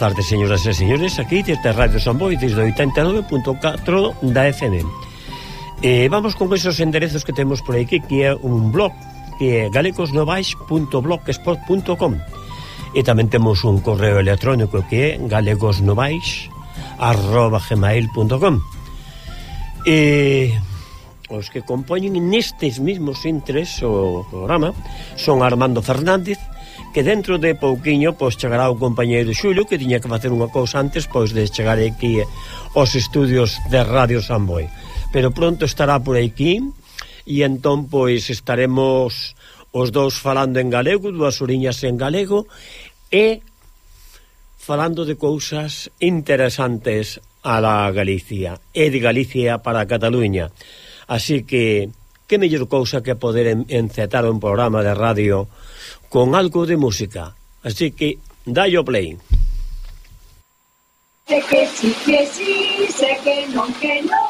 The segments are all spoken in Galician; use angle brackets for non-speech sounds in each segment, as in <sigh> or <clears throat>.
tardes, señoras e señores, aquí desde Radio Samboy, desde 89.4 da FM. Eh, vamos con esos enderezos que temos por aquí, que é un blog, que é galegosnovais.blogspot.com E tamén temos un correo electrónico que é galegosnovais.gmail.com E os que compoñen nestes mismos intres o programa son Armando Fernández, que dentro de pouquiño pois chegará o compañeiro Xulio que tiña que facer unha cousa antes pois de chegar aquí aos estudios de Radio Samboy pero pronto estará por aquí e entón pois estaremos os dous falando en galego dúas oriñas en galego e falando de cousas interesantes a la Galicia e de Galicia para Cataluña. Así que que mellor cousa que poder encetar un programa de radio con algo de música. Así que, dallo play. Sé que sí, que sí, sé que no, que no,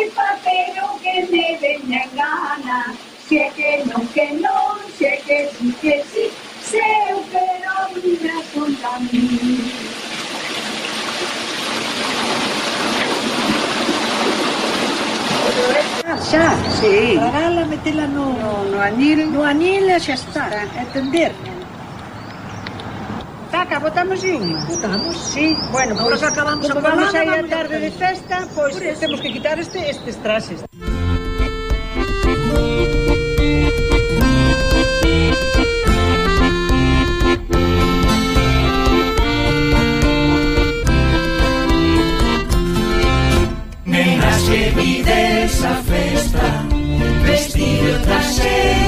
el papero que me venga gana. Sé que no, que no, sé que sí, que sí, sé que non mira, asunta a mí. Ah, xa. Sí. Parala, metela no, no, no anil. No anil e xa está. está. Entender. Taca, botamos unha. Botamos, sí. Bueno, pois, pues, acabamos como vamos aí a tarde de festa, pois pues, temos que quitar este, estes traxes. Música Espírito cheio.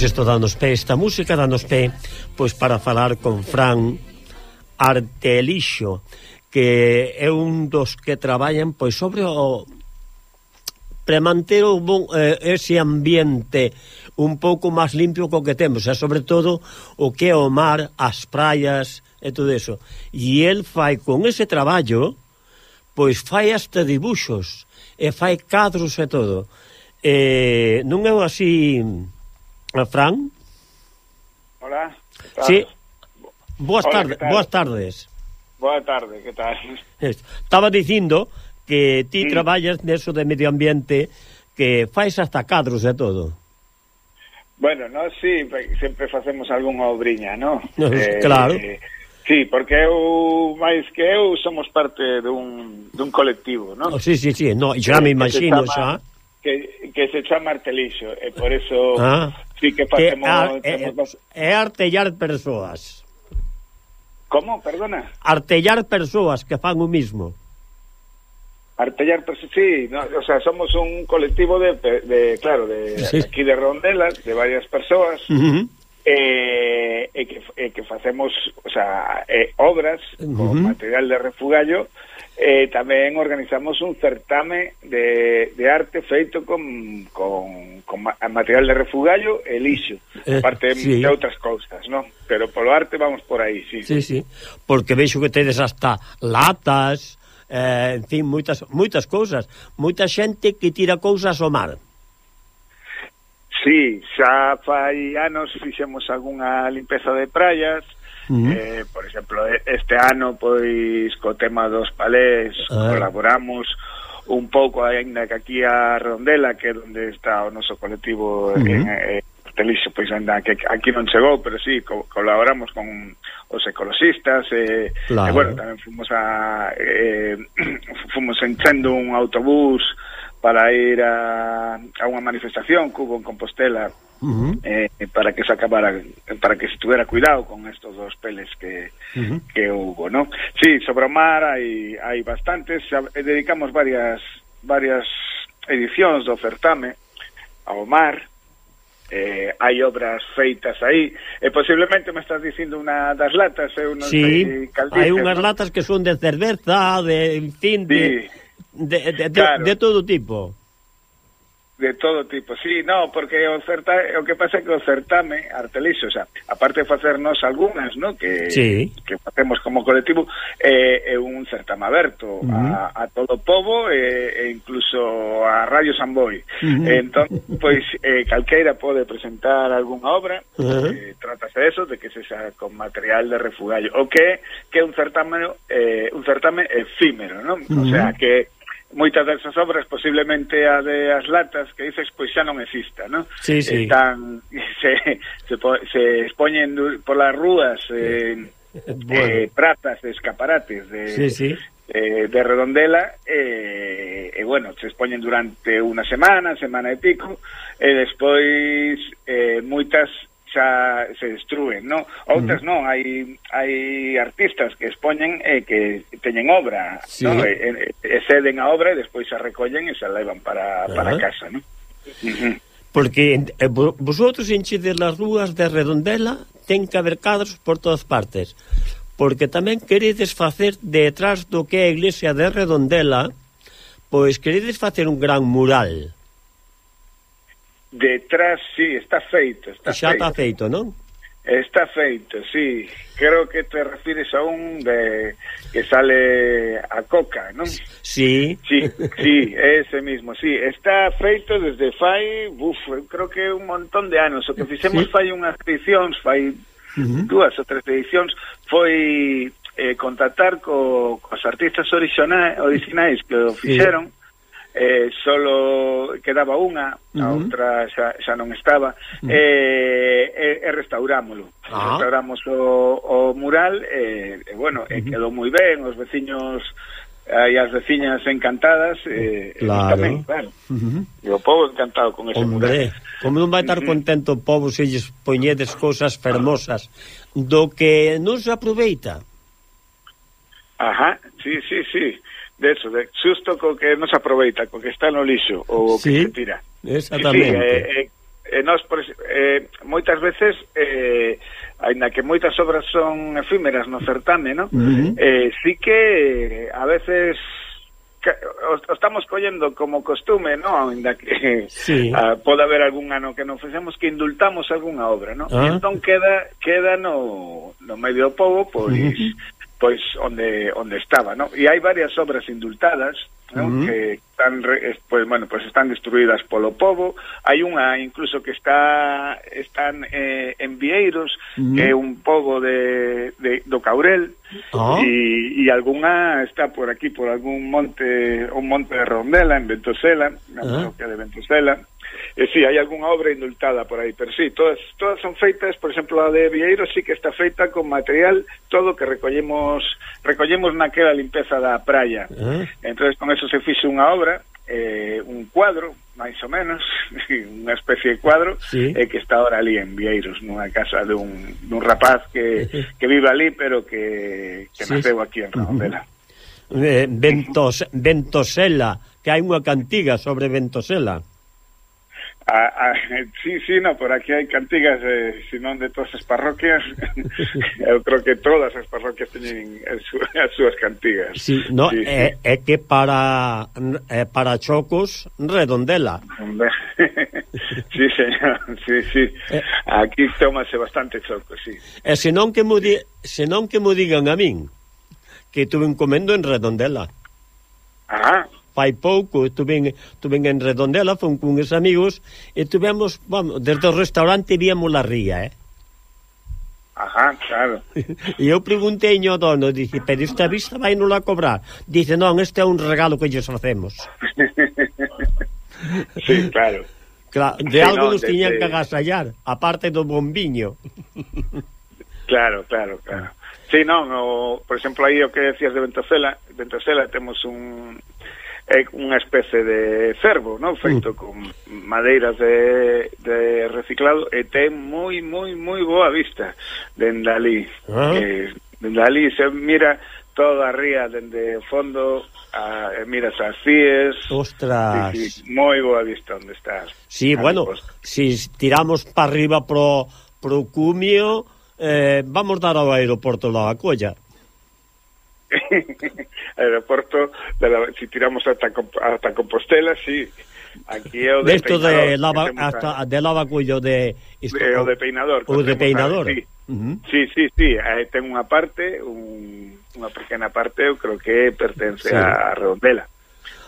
Pois isto danos pé, esta música danos pé pois para falar con Fran Artelixo que é un dos que traballan pois sobre o premanter o bon, eh, ese ambiente un pouco máis limpio co que temos, e sobre todo o que é o mar, as praias e todo eso. E el fai con ese traballo, pois fai hasta dibuxos, e fai cadros e todo. eh, non é así Eh, A Fran? Hola. Sí. Boas Hola, tardes, boas tardes. Boa tarde, que tal? Estaba dicindo que ti sí. traballas neso de medio ambiente que fais hasta cadros e todo. Bueno, no, sí, sempre facemos algunha obriña, ¿no? <laughs> eh, claro. Eh, sí, porque eu, máis que eu, somos parte dun, dun colectivo, ¿no? Oh, sí, sí, sí, no, xa sí, me imagino, chama, xa que, que se chama Artelixo e por eso ah, sí que facemos... Que a, facemos... é, é artellar persoas. Como, perdona? Artellar persoas que fan o mismo. Artellar persoas, sí, no, o sea, somos un colectivo de, de claro, de, sí. aquí de Rondelas, de varias persoas, uh -huh. e, eh, e, que, e que facemos o sea, eh, obras uh -huh. con material de refugallo, Eh, tamén organizamos un certame de, de arte feito con, con, con material de refugallo e lixo, eh, aparte sí. Eh. de outras cousas, ¿no? Pero polo arte vamos por aí, sí. Sí, sí, porque veixo que tedes hasta latas, eh, en fin, moitas, moitas cousas, moita xente que tira cousas ao mar. Sí, xa fai anos fixemos algunha limpeza de praias, Uh -huh. eh, por exemplo, este ano pois co tema dos palés uh -huh. colaboramos un pouco ainda que aquí a Rondela, que é onde está o noso colectivo uh -huh. en, eh, Telixo, pois ainda que aquí non chegou, pero sí, co colaboramos con os ecologistas, eh, e, claro. e bueno, tamén fomos a... Eh, <clears throat> fomos enchendo un autobús para ir a, a unha manifestación que hubo en Compostela uh -huh. eh, para que se acabara para que se tuviera cuidado con estos dos peles que, uh -huh. que hubo ¿no? sí, sobre o mar hai, hai bastantes eh, dedicamos varias varias edicións do certame ao mar eh, hai obras feitas aí e posiblemente me estás dicindo unha das latas eu non sí, sei caldices, hai unhas ¿no? latas que son de cerveza de, en fin, de. De, de, Claro. de todo tipo. De todo tipo, sí, no, porque o, certame, o que pasa é que o certame artelixo, o sea, aparte de facernos algunhas, no, que, sí. que facemos como colectivo, eh, é un certame aberto uh -huh. a, a todo o povo eh, e incluso a Radio Samboy. Uh -huh. Entón, pois, eh, calqueira pode presentar algunha obra, uh -huh. eh, tratase eso, de que se xa con material de refugallo, o que que é un certame, eh, un certame efímero, non? Uh -huh. O sea, que moitas desas obras, posiblemente a de as latas que dices, pois xa non exista, non? Sí, sí. Están, <laughs> se, se, se expoñen polas rúas eh, <laughs> bueno. eh, prazas de escaparates de, sí, sí. Eh, de redondela eh, e, eh, eh, bueno, se expoñen durante unha semana, semana e pico e despois eh, moitas xa se destruen, non? Outras mm. non, hai hai artistas que expoñen e que teñen obra, sí. non? E, e, e ceden a obra e despois a recollen e se a levan para, para casa, non? Porque eh, vosotros enchides las rúas de Redondela ten que haber cadros por todas partes porque tamén queredes facer detrás do que é a iglesia de Redondela pois queredes facer un gran mural Detrás, sí, está feito. Está xa feito. está feito, non? Está feito, sí. Creo que te refires a un de que sale a coca, non? Sí. Sí, sí, ese mismo, sí. Está feito desde fai, uf, creo que un montón de anos. O que fixemos sí. fai unhas edicións, fai uh -huh. dúas ou tres edicións, foi eh, contactar co, cos artistas orixinais, orixinais que o fixeron. Sí eh, solo quedaba unha, uh -huh. a outra xa, xa non estaba, uh -huh. eh, e, e restaurámoslo. Ah. Restauramos o, o mural, e, eh, e bueno, uh -huh. eh, quedou moi ben, os veciños e as veciñas encantadas eh, claro. tamén, claro. Uh -huh. e o povo encantado con ese Hombre, mural como non vai estar contento o povo se lles poñedes cousas fermosas do que non se aproveita Ajá, sí, sí, sí de eso, de susto co que nos aproveita, co que está no lixo ou o sí, que se tira. Exactamente. Sí, sí, eh, eh, eh nos, por, eh, moitas veces eh, aínda que moitas obras son efímeras no certame, ¿no? Uh -huh. eh, sí que eh, a veces o estamos collendo como costume, no, Ainda que sí. a, pode haber algún ano que non fixemos que indultamos algunha obra, no? Ah. E entón queda queda no, no medio do povo, pois uh -huh pois onde onde estaba, ¿no? E hai varias obras indultadas, ¿no? Uh -huh. que están pues, pois, bueno, pues están destruídas polo povo. Hai unha incluso que está están eh, en Vieiros, uh -huh. que é un pobo de, de do Caurel. Oh. E, e algunha está por aquí por algún monte, un monte de Rondela en Ventosela, na uh -huh. de Ventosela. E si, sí, hai algunha obra indultada por aí, pero si, sí, todas, todas son feitas, por exemplo, a de Vieiro sí que está feita con material todo que recollemos recollemos naquela limpeza da praia. Ah. Uh -huh. Con eso se fixe unha obra, eh, un cuadro, máis ou menos, <laughs> unha especie de cuadro, sí. eh, que está ahora ali en Vieiros, nunha casa dun, dun rapaz que, <laughs> que vive ali, pero que, que sí. naceu aquí en Redondela. Uh -huh. eh, Ventos, Ventosela, que hai unha cantiga sobre Ventosela. A, a, sí, sí, no, por aquí hai cantigas, eh, senón de todas as parroquias, <laughs> eu creo que todas as parroquias teñen as, súas, as súas cantigas. Sí, no, sí, é, sí. Eh, é que para é para chocos, redondela. <laughs> sí, señor, sí, sí. Eh. Aquí tómase bastante choco, sí. E senón que mo, di, senón que mo digan a min, que tuve un comendo en redondela. Ah, fai pouco, estuve en, estuve en Redondela, fun con uns amigos, e tuvemos, vamos, desde o restaurante víamos la ría, eh? Ajá, claro. <laughs> E eu preguntei ao dono, dixe, pero esta vista vai non la cobrar? Dice, non, este é un regalo que lles facemos. <laughs> sí, claro. Claro, de sí, algo no, nos tiñan que agasallar, aparte do bombiño. <laughs> claro, claro, claro. Sí, non, o, por exemplo, aí o que decías de Ventosela, Ventosela temos un é unha especie de cervo, non? Feito mm. con madeiras de, de reciclado e ten moi, moi, moi boa vista dende ali. Ah. Eh, dende ali se mira toda a ría dende o fondo a, e miras as cíes... Ostras. Sí, sí, moi boa vista onde estás. Sí, bueno, se si tiramos para arriba pro, pro cumio, eh, vamos dar ao aeroporto da Colla. <laughs> aeroporto de la, si tiramos hasta hasta Compostela, sí. Aquí é o de, esto peinador, de lava, hasta de lava cuello de, isto, de o de peinador. O de peinador. Ahí, sí. Uh -huh. sí, sí, sí, eh, ten unha parte, un, unha pequena parte, eu creo que pertence sí. a Redondela.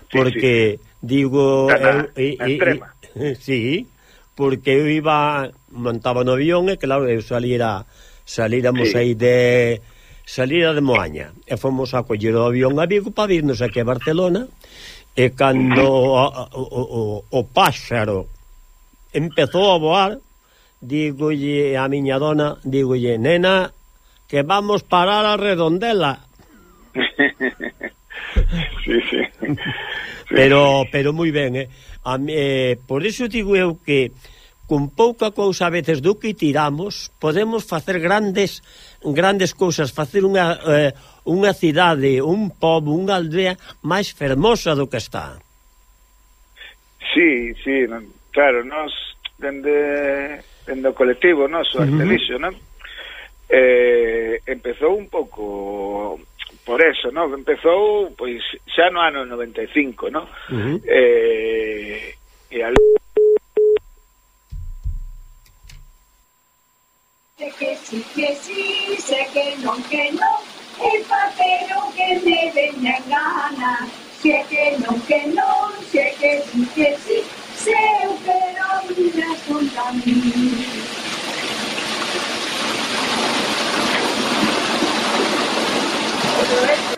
Sí, porque sí. digo, na, eu, na, extrema. E, <laughs> sí, porque eu iba montaba no avión e claro, eu saliera salíramos sí. aí de salida de Moaña e fomos a coller o avión a Vigo para virnos aquí a Barcelona e cando o, o, o, o páxaro empezou a voar digolle a miña dona digolle, nena que vamos parar a redondela sí, <laughs> sí. sí. pero pero moi ben eh? A, eh, por iso digo eu que con pouca cousa a veces do que tiramos, podemos facer grandes grandes cousas, facer unha eh, unha cidade, un pobo, unha aldea máis fermosa do que está. Sí, sí, non, claro, nós dende dende o colectivo, nós o Artelixo, non? Eh, empezou un pouco por eso, non? Empezou pois xa no ano 95, non? Uh -huh. Eh e al Sé que sí, que sí, sé que non, que non, e papero que me veña gana. Sé que non, que non, sé que sí, que sí, sé que non me conta a mí.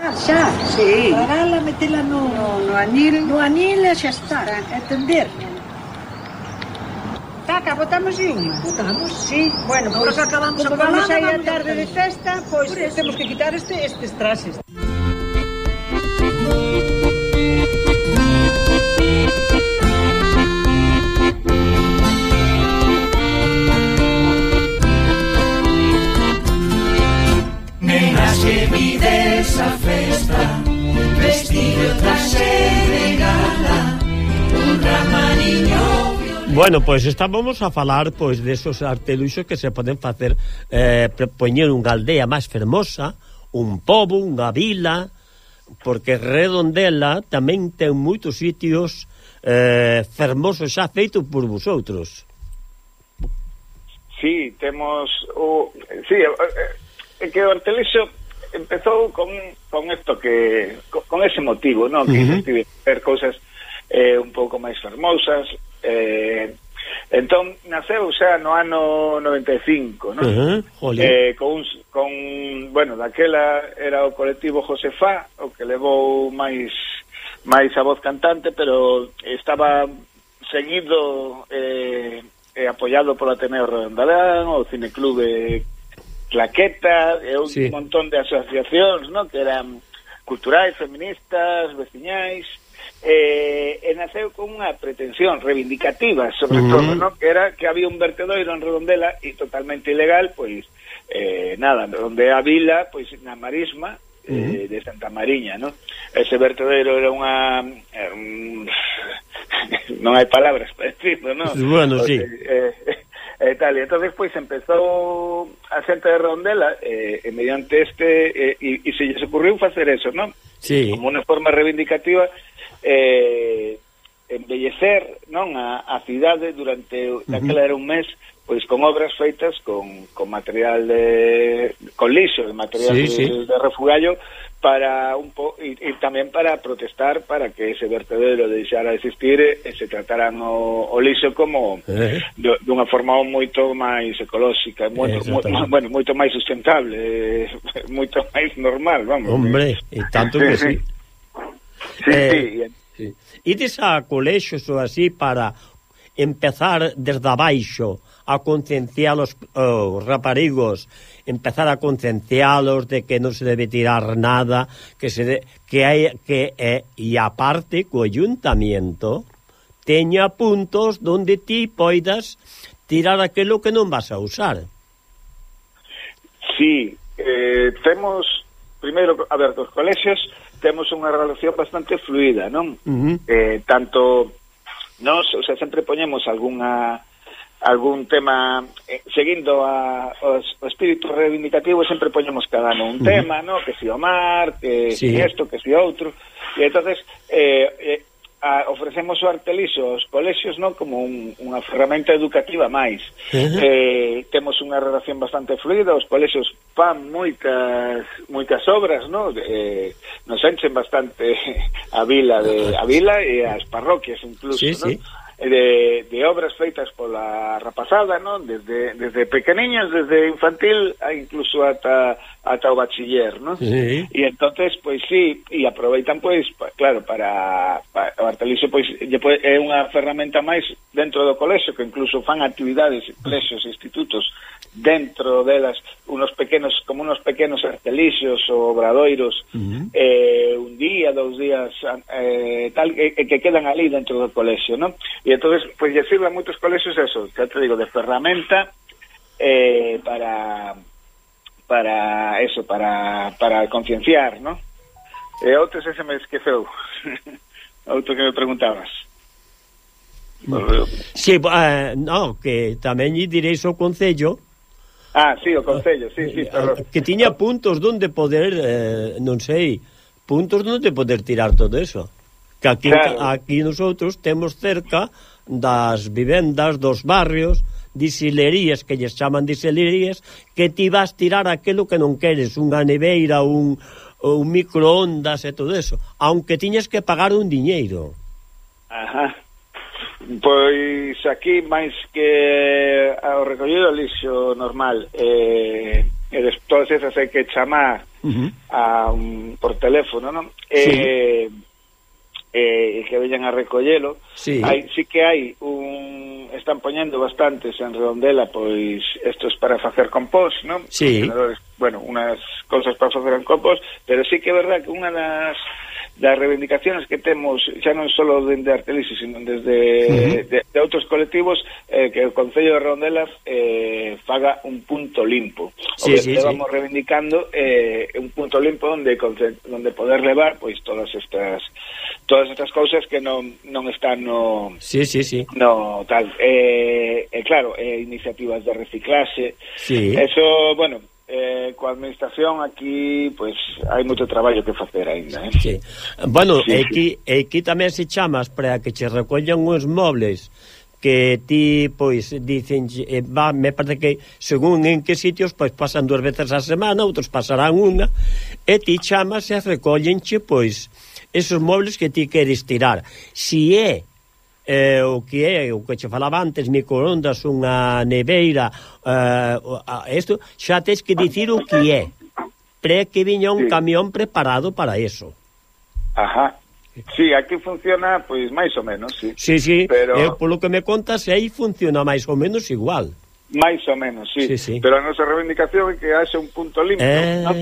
Ah, xa, Sí. parala, metela no, No, no anil. no anil e xa está, é tender. Taca, botamos unha. Botamos. Sí, bueno, pois que acabamos como a vamos aí a tarde de festa, pois Por eso. temos que quitar este estes trases. Nenas que vides a festa Vestido traxe Bueno, pois estábamos a falar pois desos arteluxos que se poden facer eh, poñer unha aldea máis fermosa, un pobo, unha vila, porque Redondela tamén ten moitos sitios eh, fermosos xa feitos por vosotros. Sí, temos o sí, é que o Artelixo empezou con, con esto que con, con ese motivo, non, que uh -huh. ver cousas eh, un pouco máis fermosas, Eh, entón, naceu xa no ano 95, non? Uh -huh, eh, con, con, bueno, daquela era o colectivo Josefá, o que levou máis máis a voz cantante, pero estaba seguido eh, eh, apoiado polo Ateneo Redondalán, o Cineclube Claqueta, e un sí. montón de asociacións, non? Que eran culturais, feministas, veciñais eh, e naceu con unha pretensión reivindicativa, sobre uh -huh. todo, ¿no? que era que había un vertedoiro en Redondela e totalmente ilegal, pois, eh, nada, onde a vila, pois, na marisma, uh -huh. eh, de Santa Mariña, ¿no? Ese vertedoiro era unha... Eh, un... <laughs> non hai palabras para decirlo, ¿no? Bueno, o, sí. Eh, <laughs> eh, tal, e entonces pois empezou a xente de Rondela eh, e mediante este, eh, e, e se lles ocurriu facer eso, ¿no? Sí. Como unha forma reivindicativa eh, embellecer non a, a cidade durante uh -huh. daquela era un mes pois con obras feitas con, con material de con lixo, de material sí, de, sí. de refugallo para un po e, e tamén para protestar para que ese vertedero deixara de existir e se trataran o, o lixo como eh. dunha forma moito máis ecolóxica, moito, mo, <laughs> bueno, moito máis sustentable, eh, <laughs> moito máis normal, vamos. Hombre, e tanto que sí. <laughs> Sí, eh, sí. Ides a colexos ou así para empezar desde abaixo a concienciar os, oh, os raparigos, empezar a conciencialos de que non se debe tirar nada, que se de, que hai que é eh, e aparte co ayuntamiento teña puntos onde ti poidas tirar aquilo que non vas a usar. Sí, eh, temos primeiro, a ver, dos colexios temos unha relación bastante fluida, non? Uh -huh. eh, tanto nós, o sea, sempre poñemos algunha algún tema eh, seguindo a, os, o espírito reivindicativo sempre poñemos cada ano un uh -huh. tema, no? que si o mar, que si sí. isto, que si outro e entonces eh, eh, a, ofrecemos o arte liso aos colexios non como un, unha ferramenta educativa máis. Uh -huh. eh, temos unha relación bastante fluida, os colexios fan moitas moitas obras, non? Eh, nos enchen bastante <laughs> a vila de a vila e as parroquias incluso, sí, non? Sí. Eh, de, de obras feitas pola rapazada, non? Desde, desde pequeniños, desde infantil, a incluso ata, ata o bachiller, non? Sí. E entonces, pois sí, e aproveitan, pois, claro, para, para o artelixo, pois, lle, pois, é unha ferramenta máis dentro do colexo, que incluso fan actividades, colexios, institutos, dentro delas unos pequenos como unos pequenos artelixios ou obradoiros uh -huh. eh, un día, dous días eh, tal que, que quedan ali dentro do colexio non? e entonces pois pues, lle sirve a moitos colexios eso, que te digo, de ferramenta eh, para para eso, para, para concienciar, non? E outro se me esqueceu <laughs> outro que me preguntabas sí, uh, no, que tamén lle direis ao Concello Ah, sí, o Concello, sí, sí. Ah, Pero... Que tiña puntos donde poder, eh, non sei, puntos donde poder tirar todo eso. Que aquí, claro. aquí nosotros temos cerca das vivendas, dos barrios, disilerías, que lles chaman disilerías, que ti vas tirar aquilo que non queres, unha neveira, un, un microondas e todo eso, aunque tiñes que pagar un diñeiro. Ajá. Pois aquí máis que eh, ao recollido lixo normal eh, e des, todas esas hai que chamar uh -huh. a, um, por teléfono, non? Eh, sí. eh, que veñan a recollelo sí. hai, sí que hai un están poñendo bastantes en redondela pois estos para facer compost non? Sí. bueno, unas cousas para facer en compost pero sí que é verdad que unha das das reivindicaciones que temos xa non só dende Artelixi, sino desde uh -huh. de, de outros colectivos eh, que o Concello de Rondelas eh, faga un punto limpo. Sí, o que sí, estamos sí. reivindicando eh, un punto limpo onde onde poder levar pois todas estas todas estas cousas que non non están no Sí, sí, sí. No tal eh, eh claro, eh, iniciativas de reciclaxe. Sí. Eso, bueno, eh, coa administración aquí pois hai moito traballo que facer aínda, eh. Sí. Bueno, sí, e aquí sí. e aquí tamén se chamas para que che recollan uns mobles que ti pois dicen eh, va, me parece que según en que sitios pois pasan dúas veces a semana, outros pasarán unha, e ti chamas e recollenche pois esos mobles que ti queres tirar. Si é eh, o que é o que che falaba antes, microondas, unha neveira, eh, isto, xa tens que dicir o que é. Pre que viña un sí. camión preparado para eso. Ajá. Sí, aquí funciona, pois, máis ou menos, sí. Sí, sí, Pero... eh, polo que me contas, aí funciona máis ou menos igual. Máis ou menos, sí. sí, sí. Pero a nosa reivindicación é que haxe un punto limpio, eh... ¿no?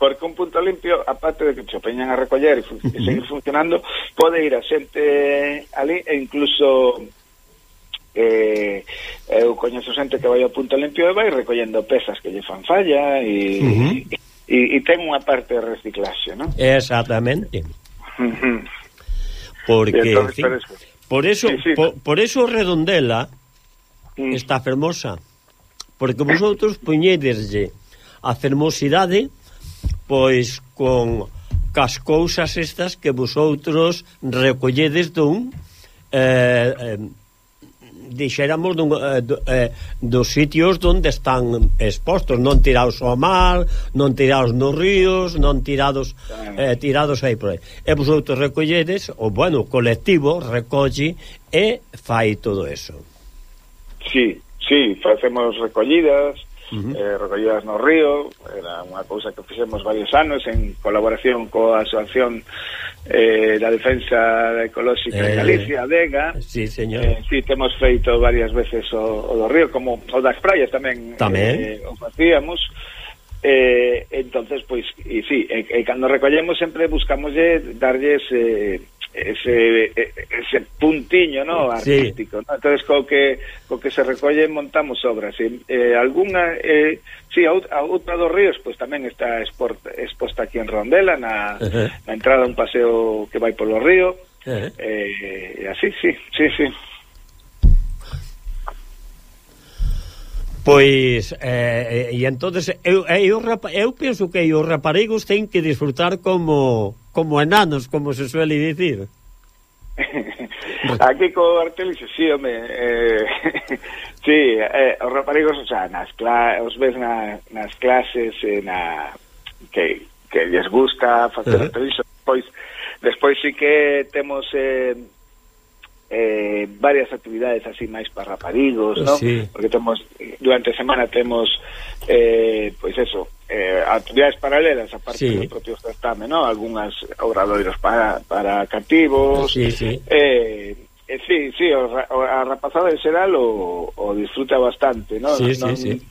porque un punto limpio, aparte de que se peñan a recoller e, fun uh -huh. seguir funcionando, pode ir a xente ali e incluso eh, eu coñezo xente que vai ao punto limpio e vai recollendo pezas que lle fan falla e, uh -huh. e, e ten unha parte de reciclaxe, non? Exactamente. Porque, entonces, en fin, eso. por eso, sí, sí. Por, por eso Redondela mm. está fermosa. Porque vosotros poñedeslle a fermosidade pois con cas cousas estas que vosotros recolledes dun eh, eh, dixéramos dun, eh, do, eh, dos sitios onde están expostos. Non tirados ao mar non tirados nos ríos non tirados eh, tirados aí por aí. E vosotros recolledes o bueno, o colectivo recolle e fai todo eso. Sí, sí, facemos recollidas uh -huh. eh, recollidas no río, era unha cousa que fixemos varios anos en colaboración coa Asociación eh, da Defensa Ecolóxica eh, de Galicia, DEGA. Sí, señor. Eh, sí, temos feito varias veces o, o do río, como o das praias tamén, tamén. Eh, o facíamos. Eh, entonces, pois, pues, e sí, e, e cando recollemos sempre buscamos darlles... Eh, ese, ese puntiño no artístico sí. ¿no? entonces co que co que se recolle montamos obras e, eh, alguna eh, sí, a, a outra dos ríos pois pues, tamén está exporta, exposta aquí en Rondela na, uh -huh. na entrada un paseo que vai polo río uh -huh. eh, así, sí, sí, sí Pois, eh, eh, e entonces eu, eh, eu, eu penso que os raparigos ten que disfrutar como como enanos, como se suele dicir. <laughs> Aquí co Artelixo, sí, home, eh, <laughs> sí, eh, os raparigos, o sea, nas os ves na, nas clases eh, na, que, que lles gusta facer uh -huh. artelixo, pois, despois sí que temos... Eh, eh, varias actividades así máis para raparigos, ¿no? Sí. Porque temos durante a semana temos eh, pois eso, eh, actividades paralelas aparte sí. do propio certame, ¿no? Algunhas obradoiros para, para cativos. Sí, sí. Eh, eh, sí, sí, o, a rapazada en xeral o, o disfruta bastante, ¿no? Sí, non, sí, sí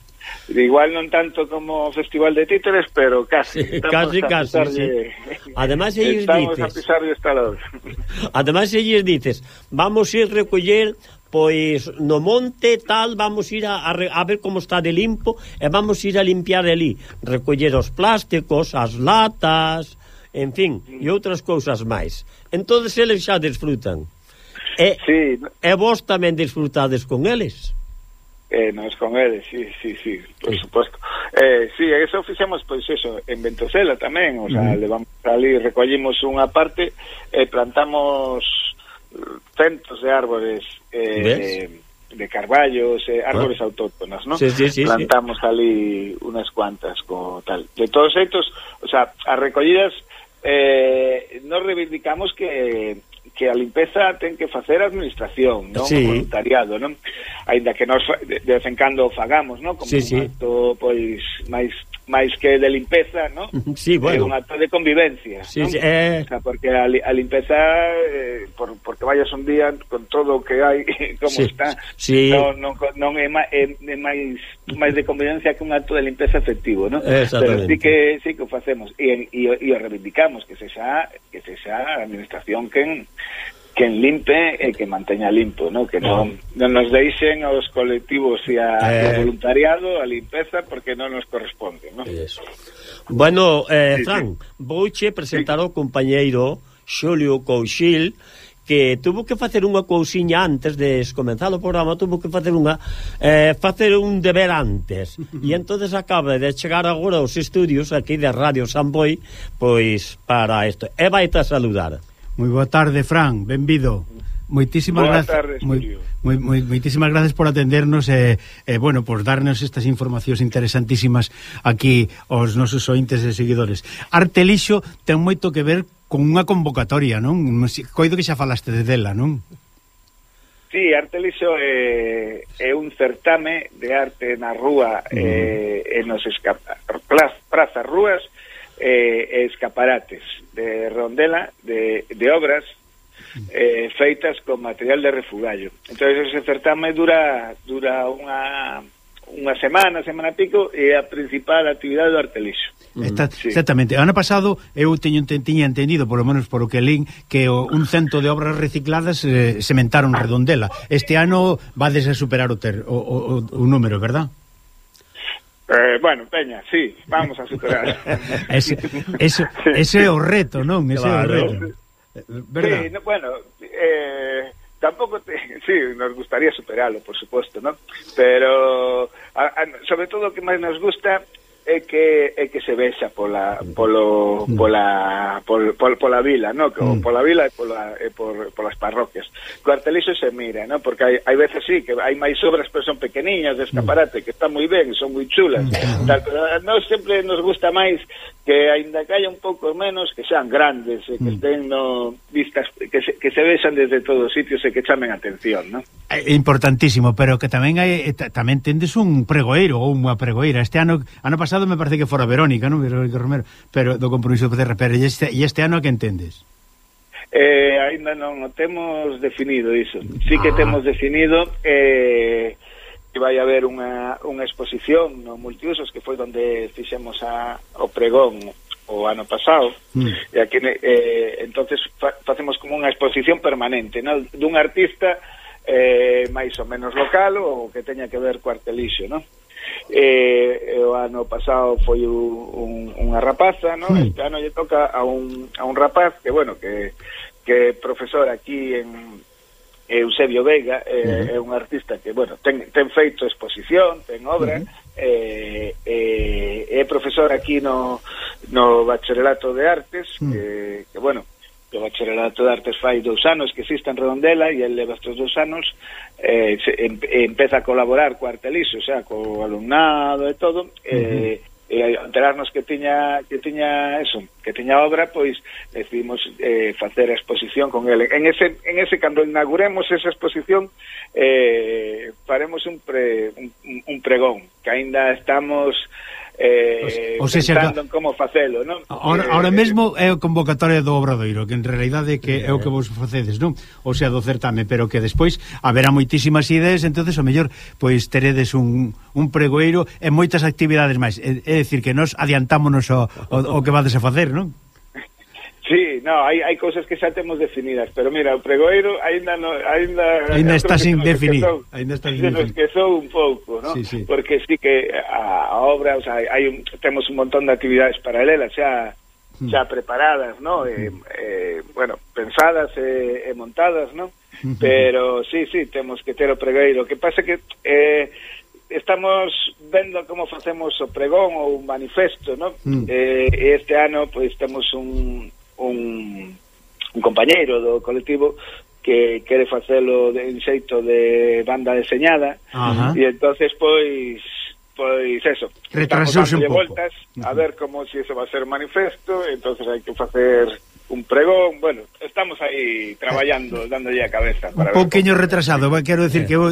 Igual non tanto como o Festival de Títeres, pero casi. Sí, casi, casi, pisarlle, sí. Además, ellos estamos dices... a pisar o estalador. <laughs> Además, ellos dices, vamos a ir recoller pois no monte tal vamos ir a, a, a ver como está de limpo e vamos ir a limpiar ali, recoller os plásticos, as latas, en fin, mm. e outras cousas máis. Entón eles xa desfrutan. E, sí. e vos tamén disfrutades con eles. Eh, nós con eles, sí, sí, sí, por suposto. Eh, sí, eso fixemos, pois, eso, en Ventosela tamén, o sea, mm. levamos ali, recollimos unha parte e eh, plantamos centos de árbores eh, ¿Ves? de carballos, eh, árbores ah. autóctonos, ¿no? Sí, sí, sí, plantamos sí. ali unas cuantas co tal. De todos estos, o sea, as recollidas eh, nos reivindicamos que que a limpeza ten que facer a administración, non sí. o voluntariado, non? Aínda que nós de, de vez en cando o fagamos, non? Como sí, un sí. acto pois máis máis que de limpeza, ¿no? <laughs> Sí, bueno. É un acto de convivencia, sí, ¿no? sí, eh... o sea, porque a, a limpeza eh, por, porque vayas un día con todo o que hai, <laughs> como sí, está, sí. non non non é, é, é máis máis de convivencia que un acto de limpeza efectivo, ¿no? Pero sí que sí que o facemos e e, e o reivindicamos que se xa que se xa a administración quen quen limpe e que manteña limpo, ¿no? que non, non nos deixen aos colectivos e a, eh... ao voluntariado a limpeza porque non nos corresponde. ¿no? Eso. Bueno, eh, sí, Fran, sí. vouche presentar sí. o compañeiro Xulio Couchil que tuvo que facer unha cousiña antes de comenzar o programa, tuvo que facer unha eh, facer un deber antes. <laughs> e entonces acaba de chegar agora aos estudios aquí de Radio San Boi, pois para isto. E vai a saludar. Moi boa tarde, Fran, benvido. Moitísimas gracias. Moi, moi, moi, moitísimas gracias por atendernos e, e bueno, por darnos estas informacións interesantísimas aquí aos nosos ointes e seguidores. Artelixo ten moito que ver con unha convocatoria, non? Coido que xa falaste de dela, non? Sí, Artelixo é, eh, é un certame de arte na rúa mm. eh, e nos escapa, plaz, prazas rúas eh, escaparates de rondela de, de obras eh, feitas con material de refugallo. Entón, ese certame dura dura unha unha semana, semana pico, e a principal actividade do Artelixo. Está, sí. Exactamente. O ano pasado eu teño tiña entendido, polo menos por o que lín, que o, un cento de obras recicladas eh, sementaron redondela. Este ano vades a superar o, ter, o, o, o número, verdad? Eh, bueno, peña, sí, vamos a superar. <laughs> ese, ese, <laughs> ese é o reto, non? Ese claro. é o reto. ¿verdad? Sí, no, bueno, eh, tampouco te, <laughs> sí, nos gustaría superarlo, por suposto, ¿no? Pero a, a, sobre todo o que máis nos gusta é que é que se vexa pola polo mm. pola pol, pol, pola vila, no, que mm. pola vila e pola e por polas parroquias. Cuartelixo se mira, no, porque hai, hai veces sí que hai máis obras pero son pequeniñas de escaparate mm. que están moi ben, son moi chulas. Mm. Tal, pero nós sempre nos gusta máis que aínda que haya un pouco menos que sean grandes, e que mm. estén no vistas que se, que se vexan desde todos os sitios e que chamen atención, no? É importantísimo, pero que tamén hai tamén tendes un pregoeiro ou unha pregoeira. Este ano ano pasado pasado me parece que fora Verónica, non? Verónica Romero, pero do compromiso de PCR, pero este, e este ano que entendes? Eh, ainda non o temos definido iso. Sí que ah. temos definido eh, que vai haber unha, unha exposición no multiusos que foi onde fixemos a, o pregón o ano pasado mm. e aquí eh, entonces fa, facemos como unha exposición permanente no? dun artista eh, máis ou menos local ou que teña que ver co artelixo, non? eh, o ano pasado foi un, un, unha rapaza, ¿no? Mm. Este ano lle toca a un, a un rapaz que, bueno, que, que profesor aquí en Eusebio Veiga, eh, uh -huh. Hmm. é un artista que, bueno, ten, ten feito exposición, ten obra, uh hmm. -huh. eh, eh, é profesor aquí no, no Bacharelato de Artes, uh -huh. que, que, bueno, do Bacharelato de Artes fai dous anos que existe en Redondela e el leva estes dous anos eh, se, em, empeza a colaborar co Artelixo, o sea, co alumnado e todo, uh -huh. eh, e enterarnos que tiña que tiña eso, que tiña obra, pois decidimos eh, facer a exposición con ele. En ese en ese cando inauguremos esa exposición eh, faremos un pre, un, un pregón, que aínda estamos eh, o sea, pensando xa, en como facelo, non? Ahora, eh, ahora eh, mesmo é a convocatoria do Obradoiro, que en realidade que é o que vos facedes, non? O sea, do certame, pero que despois haberá moitísimas ideas, entonces o mellor pois teredes un, un pregoeiro e moitas actividades máis. É, é dicir que nos adiantámonos o, o, o que vades a facer, non? Sí, no, hai, hai cousas que xa temos definidas, pero mira, o pregoeiro aínda no, aínda aínda está sin definir, aínda está sin definir. que un pouco, ¿no? Sí, sí. Porque sí que a, a obra, o sea, hai un, temos un montón de actividades paralelas xa hmm. xa preparadas, ¿no? Hmm. Eh, eh, bueno, pensadas e eh, eh, montadas, ¿no? Hmm. Pero sí, sí, temos que ter o pregoeiro. O que pasa que eh estamos vendo como facemos o pregón ou un manifesto, ¿no? Mm. Eh, este ano pois pues, temos un un, un compañeiro do colectivo que quere facelo de un xeito de banda deseñada. Ajá. e entonces pois pois eso. Retrasouse un pouco. voltas a ver como se si eso va a ser manifesto. Entonces hai que facer un pregón, bueno, estamos aí traballando, eh. dándolle a cabeza para Un pouquiño como... retrasado, eh, quero decir eh. que eu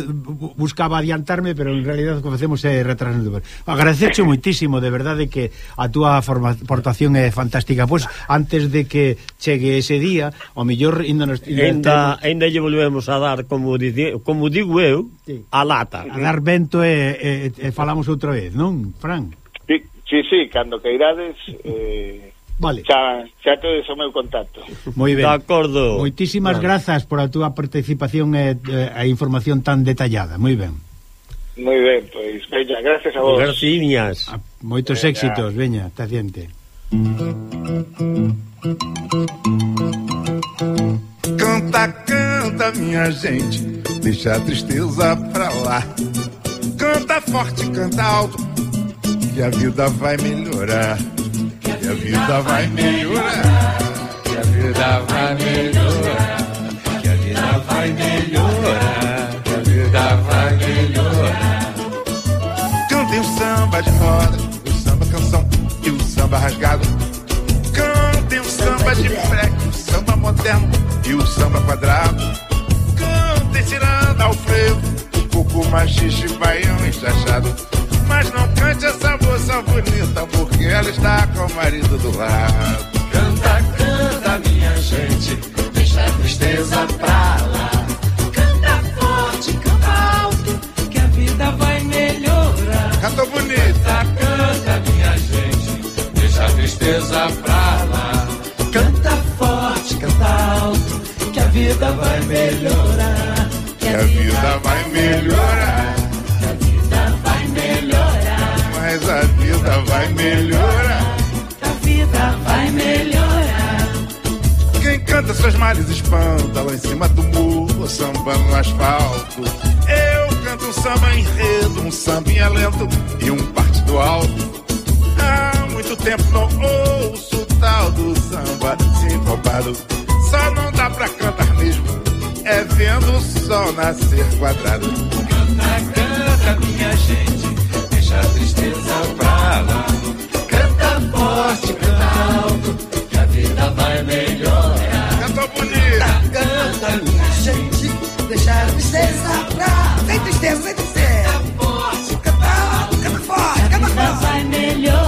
buscaba adiantarme, pero en realidad o que facemos é retrasando. Agradecerche moitísimo, de verdade que a túa aportación é fantástica. Pois antes de que chegue ese día, o mellor ainda nos ainda ainda lle volvemos a dar como dice, como digo eu, sí. a lata. A dar vento e, e, e falamos outra vez, non, Fran? Sí, sí, sí cando que irades eh Vale. Xa, xa tedes o meu contacto. Moi ben. De acordo. Moitísimas vale. grazas por a túa participación e a información tan detallada. Moi ben. Moi ben, pois, veña, gracias a vos. Graciñas. Moitos veña. éxitos, veña, te ciente. Canta, canta, minha gente, deixa a tristeza pra lá. Canta forte, canta alto, que a vida vai melhorar. Que a vida vai melhorar. Que a vida vai melhorar. Que a vida vai melhorar, que a vida vai melhorar. Cantem o samba de roda, o samba canção e o samba rasgado. Cantem o samba de freque, o samba moderno e o samba quadrado. Cantem tirando ao frevo, o coco machixe, baião e chachado. Mas não cante essa moça bonita, porque ela está com o marido do lado. Canta, canta, minha gente, deixa a tristeza pra lá. Canta forte, canta alto, que a vida vai melhorar. Canta bonita. Canta, canta, minha gente, deixa a tristeza pra lá. Canta forte, canta alto, que a vida vai melhorar. Que a vida vai melhorar, vida vai melhorar. A vida vai melhorar. Quem canta seus males espanta lá em cima do muro, samba no asfalto. Eu canto um samba enredo, um sambinha lento e um partido alto. Há muito tempo não ouço o tal do samba sincopado. Só não dá pra cantar mesmo, é vendo o sol nascer quadrado. Canta, canta, minha gente, deixa a tristeza pra lá. Canta forte, canta alto, que a vida vai melhorar. Cantou bonita. Canta, minha gente, deixa a tristeza pra lá. Sem tristeza, sem tristeza. Forte, Canta alto, canta forte, canta a vida forte. vai melhorar.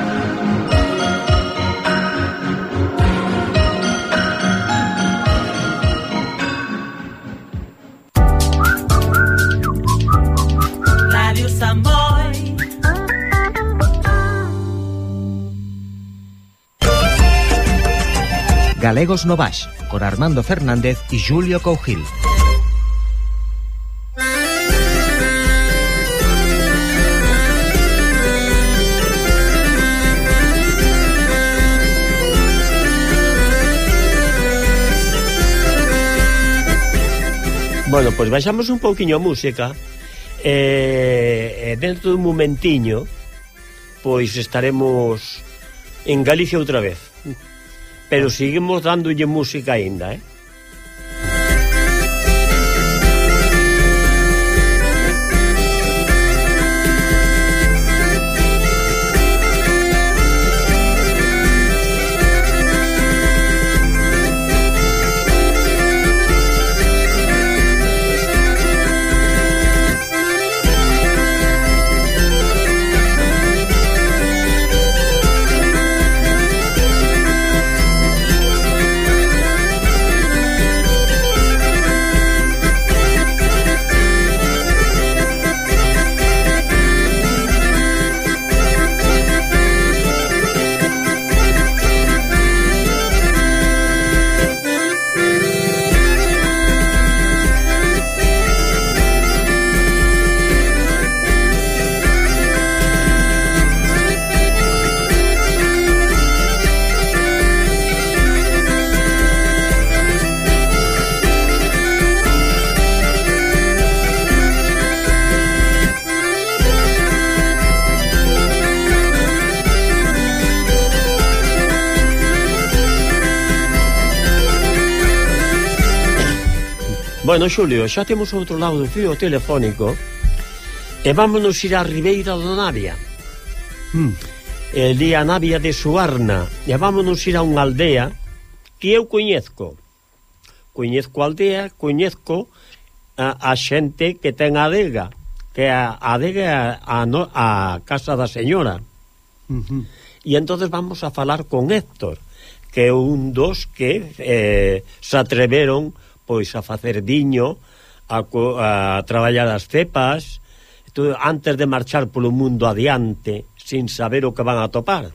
Galegos no Baix, con Armando Fernández y Julio Cougil. Bueno, pois pues baixamos un pouquiño a música e, eh, e dentro dun momentiño pois estaremos en Galicia outra vez pero seguimos dándolle música aínda, eh? Bueno, Xulio, xa temos outro lado do fío telefónico e vámonos ir á Ribeira do Navia. Hmm. E li a Navia de Suarna e vámonos ir a unha aldea que eu coñezco. Coñezco a aldea, coñezco a, a xente que ten a adega, que a, a adega a, a, no, a casa da señora. Uh -huh. E entonces vamos a falar con Héctor, que é un dos que eh, se atreveron a pois a facer viño, a, a traballar as cepas, todo, antes de marchar polo mundo adiante, sin saber o que van a topar.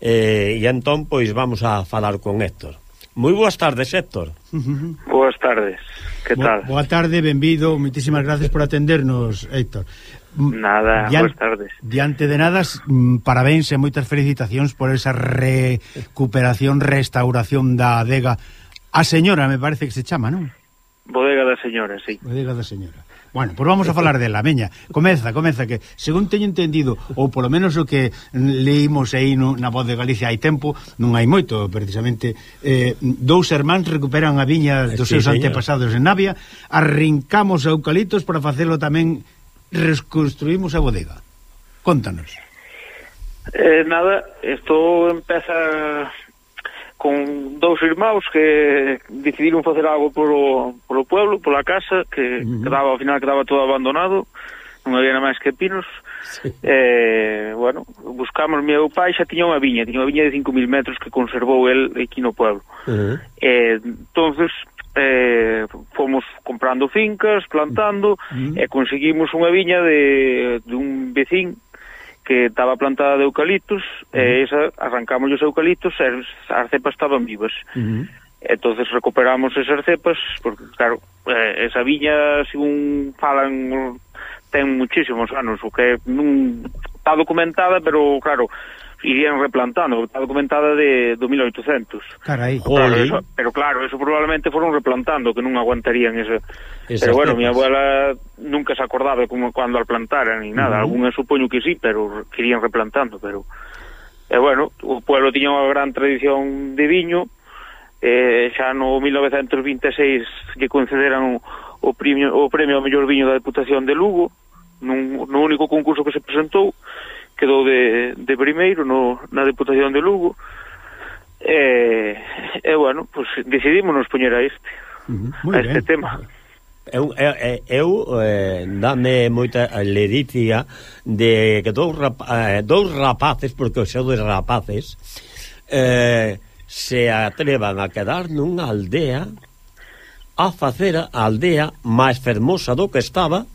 Eh, e entón, pois, vamos a falar con Héctor. Moi boas tardes, Héctor. <laughs> Boas tardes, que tal? Boa, boa tarde, benvido, moitísimas gracias por atendernos, Héctor. Mm, nada, Dian, boas tardes. Diante de nada, mm, parabéns e moitas felicitacións por esa recuperación, restauración da adega A señora, me parece que se chama, non? Bodega da señora, sí. Bodega da señora. Bueno, pois pues vamos a falar dela, veña. Comeza, comeza, que según teño entendido, ou polo menos o que leímos aí no, na voz de Galicia hai tempo, non hai moito, precisamente, eh, dous hermáns recuperan a viña eh, dos sí, seus señor. antepasados en Navia, arrincamos eucaliptos para facelo tamén, reconstruímos a bodega. Contanos. Eh, nada, isto empeza con dous irmãos que decidiron facer algo polo, polo pueblo, pola casa, que uh -huh. quedaba, ao final quedaba todo abandonado, non había nada máis que pinos. Sí. Eh, bueno, buscamos, meu pai xa tiña unha viña, tiña unha viña de 5.000 metros que conservou el aquí no pueblo. Uh -huh. eh, entonces eh, fomos comprando fincas, plantando, uh -huh. e eh, conseguimos unha viña de, de un vecín que estaba plantada de eucaliptos, uh -huh. e esa, arrancamos os eucaliptos e as cepas estaban vivas. Uh -huh. entonces recuperamos esas cepas, porque claro, eh, esa viña, según falan, ten muchísimos anos, o que non está documentada, pero claro, irían replantando, está documentada de, do 1800. Carai, claro, eso, pero claro, eso probablemente foron replantando, que non aguantarían ese. Esas pero bueno, mi abuela nunca se acordaba como cuando al plantaran ni nada, uh -huh. algunha eh, supoño que sí, pero querían replantando, pero... E bueno, o pueblo tiña unha gran tradición de viño, eh, xa no 1926 lle concederan o, o premio o premio ao mellor viño da Deputación de Lugo, nun, no único concurso que se presentou, quedou de, de primeiro no, na Deputación de Lugo, e, e bueno, pues, decidímonos poñer a este, uh -huh. A este tema. Eu, eu, eu eh, dame moita ledicia de que dous, rap, eh, dous rapaces, porque os seus rapaces, eh, se atrevan a quedar nunha aldea a facer a aldea máis fermosa do que estaba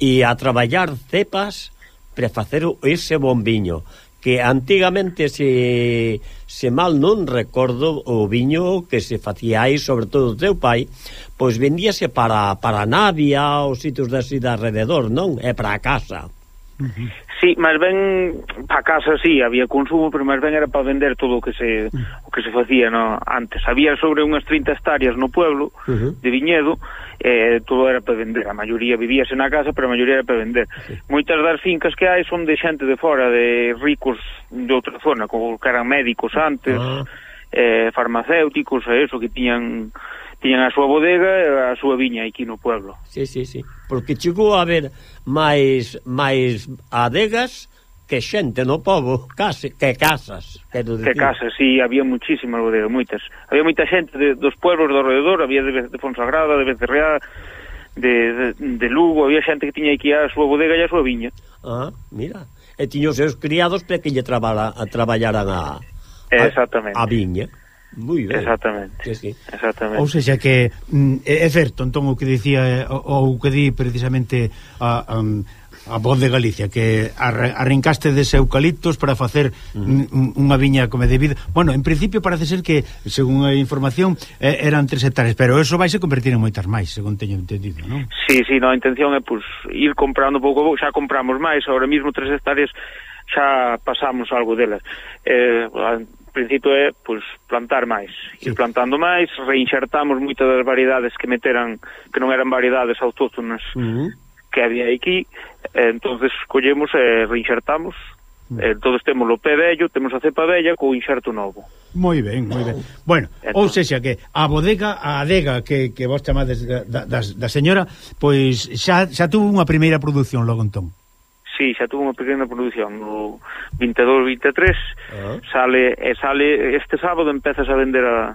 e a traballar cepas para facer ese bombiño que antigamente se, se mal non recordo o viño que se facía aí, sobre todo o teu pai, pois vendíase para, para Navia, os sitios da cidade alrededor, non? É para a casa. Sí, máis ben para casa sí, había consumo, pero máis ben era para vender todo o que se o que se facía no, antes. Había sobre unhas 30 hectáreas no pueblo uh -huh. de viñedo, eh, todo era para vender, a maioría vivíase na casa, pero a maioría era para vender. Sí. Moitas das fincas que hai son de xente de fora, de ricos de outra zona, como que eran médicos antes, ah. eh, farmacéuticos, e eso, que tiñan tiñan a súa bodega e a súa viña aquí no pueblo. Sí, sí, sí. Porque chegou a haber máis máis adegas que xente no povo, case, que casas, quero dicir. Que casas, si, sí, había muchísimas bodegas, moitas. Había moita xente de, dos pueblos do alrededor, había de, de Fonsagrada, de Becerreá, de, de, de Lugo, había xente que tiña aquí a súa bodega e a súa viña. Ah, mira. E tiño os seus criados para que lle trabala, a traballaran a, a, Exactamente. a viña. Moi ben. Exactamente. Sí, sí. Exactamente. Ou seja que mm, é certo entón o que dicía o, o que di precisamente a, a a voz de Galicia que arrincaste des eucaliptos para facer mm. unha viña como debida. Bueno, en principio parece ser que según a información eh, eran tres hectáreas, pero eso vai se convertir en moitas máis, según teño entendido, non? Sí, sí, no, a intención é pues, ir comprando pouco, xa compramos máis, ahora mesmo tres hectáreas xa pasamos algo delas. Eh, principio é pues, plantar máis, ir sí. plantando máis, reinxertamos moitas das variedades que meteran que non eran variedades autóctonas uh -huh. que había aquí entonces collemos e reinxertamos mm. eh, entonces temos o pé vello, temos a cepa vella co inxerto novo. Moi ben, moi ben. Bueno, entón. ou sexa que a bodega, a adega que, que vos chamades da, da, da señora, pois xa, xa tuvo unha primeira produción logo entón. Sí, xa tuvo unha pequena produción no 22-23 uh -huh. sale e sale este sábado empezas a vender a,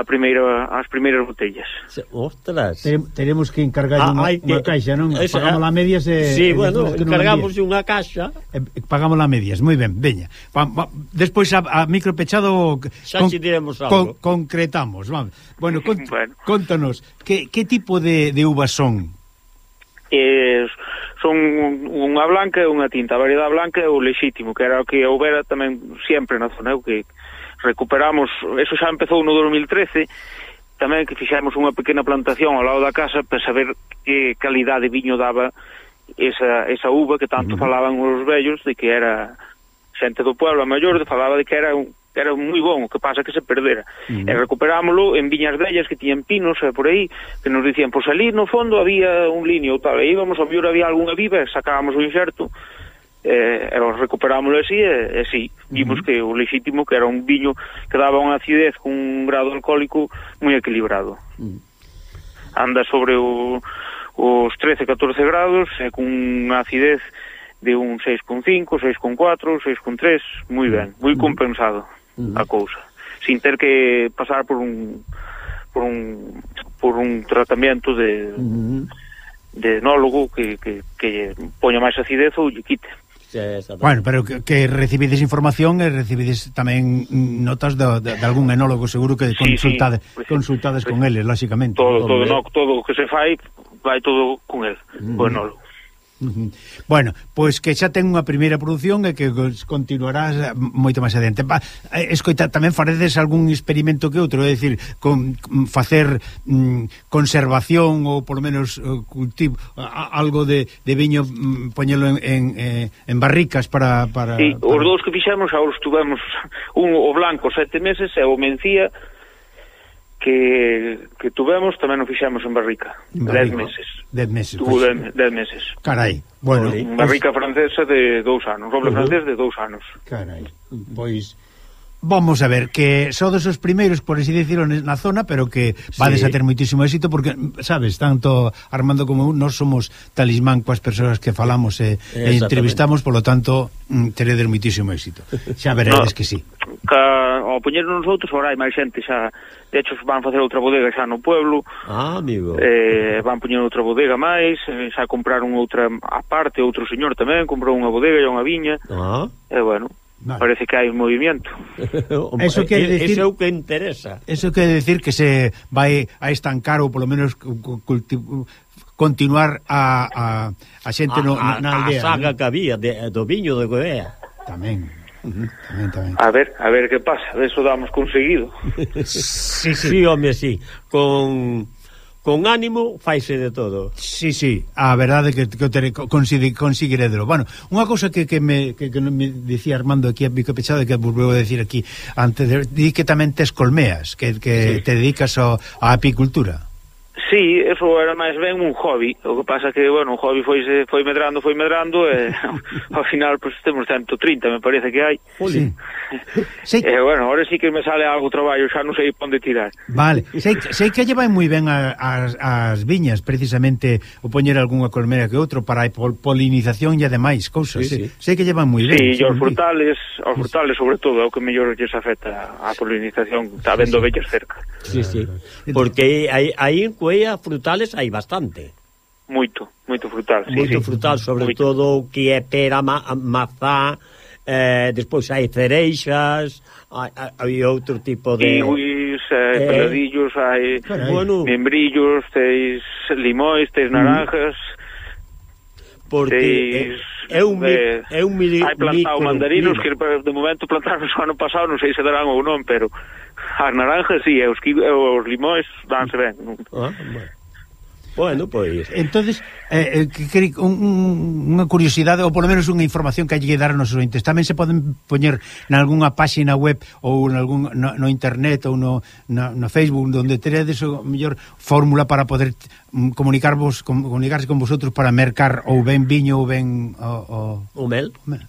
a primeira as primeiras botellas. Ostras. Te, teremos que encargar ah, unha, que... unha caixa, non? Esa, pagamos a medias e Sí, e bueno, encargamos unha caixa. E, pagamos a medias, moi ben, veña. Pa, pa, despois a, a micro pechado Xa con, diremos algo. Con, concretamos, vamos. Bueno, <laughs> cont, bueno. contanos, que, que tipo de, de uvas son? Eh, son unha blanca e unha tinta, a variedade blanca é o lexítimo, que era o que houbera tamén sempre na zona, o que recuperamos, eso xa empezou no 2013, tamén que fixemos unha pequena plantación ao lado da casa para saber que calidad de viño daba esa, esa uva que tanto uh -huh. falaban os vellos de que era xente do pueblo a maior falaba de que era un que era moi bon, o que pasa que se perdera. Uh -huh. E recuperámolo en viñas vellas que tiñan pinos e por aí, que nos dicían, pois ali no fondo había un líneo ou tal, e íbamos, a mellor había algunha viva, sacábamos o inserto, Eh, e, e recuperámoslo así e, e sí, vimos uh -huh. que o legítimo que era un viño que daba unha acidez con un grado alcohólico moi equilibrado uh -huh. anda sobre o, os 13, 14 grados e unha acidez de un 6,5, 6,4 6,3, moi ben moi compensado uh -huh. a cousa sin ter que pasar por un por un por un tratamento de uh -huh. de enólogo que, que, que poña máis acidez ou lle quite Bueno, pero que, que recibides información e recibides tamén notas de, de, de algún enólogo, seguro que consultades, sí, sí. Pues, consultades pues, con eles, lóxicamente. Todo, todo, todo, no, todo o que se fai, vai todo con el, mm. o enólogo. Bueno, pois que xa ten unha primeira produción e que continuarás moito máis adiante. Pa, eh, escoita, tamén faredes algún experimento que outro, é dicir, con, con facer mm, conservación ou por menos eh, cultivo a, algo de, de viño mm, poñelo en, en, eh, en barricas para, para, sí, para... Os dous que fixemos, aos tuvemos un o blanco sete meses e o mencía que, que tuvemos tamén o fixemos en Barrica. Dez meses. Dez meses. Tuvo pues, dez, dez meses. Carai. Bueno, pues, Barrica pues... francesa de dous anos. Roble uh -huh. francés de dous anos. Carai. Pois... Pues Vamos a ver, que sodes os primeiros, por así decirlo, na zona, pero que vades sí. a ter moitísimo éxito, porque, sabes, tanto Armando como eu, nós somos talismán coas persoas que falamos e, e entrevistamos, polo tanto, mm, teredes moitísimo éxito. Xa veredes no, que sí. Ca, ao poñernos outros, ora hai máis xente xa, de hecho, van facer outra bodega xa no pueblo. Ah, amigo. Eh, van poñer outra bodega máis, eh, xa compraron outra, aparte, outro señor tamén, comprou unha bodega e unha viña. Ah. E, eh, bueno, Vale. Parece que hai un movimiento. <laughs> eso quere decir Eso que interesa. Eso quere decir que se vai a estancar ou polo menos continuar a, a, a xente a, no, a, na aldea. A saga ¿no? que había de, do viño de Goea. Tamén. Tamén, tamén. A ver, a ver que pasa, de eso damos conseguido. <laughs> sí, sí. sí, home, sí. Con con ánimo faise de todo. Sí, sí, a verdade que, que te conseguiredelo. Bueno, unha cousa que, que, me, que, que me dicía Armando aquí a Bico Pechado que volveu a decir aquí antes, de, di que tamén tes colmeas, que, que sí. te dedicas ao, á apicultura. Sí, eso era máis ben un hobby. O que pasa que, bueno, o hobby foi foi medrando, foi medrando e <laughs> ao final pues, temos 130, me parece que hai. Sí. sí. E, bueno, ahora sí que me sale algo traballo, xa non sei onde tirar. Vale. Sei, sei que llevan moi ben as, as viñas, precisamente, o poñer algunha colmera que outro para a pol polinización e ademais cousas. Sí, sí. Sei que llevan moi ben. Sí, e os frutales, os frutales sobre todo, é o que mellor lles afecta a polinización, está vendo sí, sí. vellos cerca. Sí, sí. Porque aí aí en Noia, frutales hai bastante. Moito, moito frutal, sí, Moito sí. frutal, sobre moito. todo que é pera, ma, mazá, eh, despois hai cereixas, hai, hai outro tipo de... Kiwis, eh, eh, peladillos, hai carai. bueno, membrillos, teis limóis, teis naranjas, porque... Teis... Eh, é un, de, é un mili, hai plantado mandarinos mira. que de momento plantaron <laughs> o ano pasado, non sei se darán ou non, pero as naranjas si, sí, e os, e os limóis danse ben. Ah, bueno. Bueno, pois... Pues... entonces eh, eh, un, unha curiosidade, ou polo menos unha información que hai que dar nos ointes. Tamén se poden poñer nalgúnha páxina web ou nalgún, no, no internet ou no, no, no Facebook, onde teredes o mellor fórmula para poder mm, comunicarvos, com, comunicarse con vosotros para mercar ou ben viño ou ben... O, o... o mel. O mel.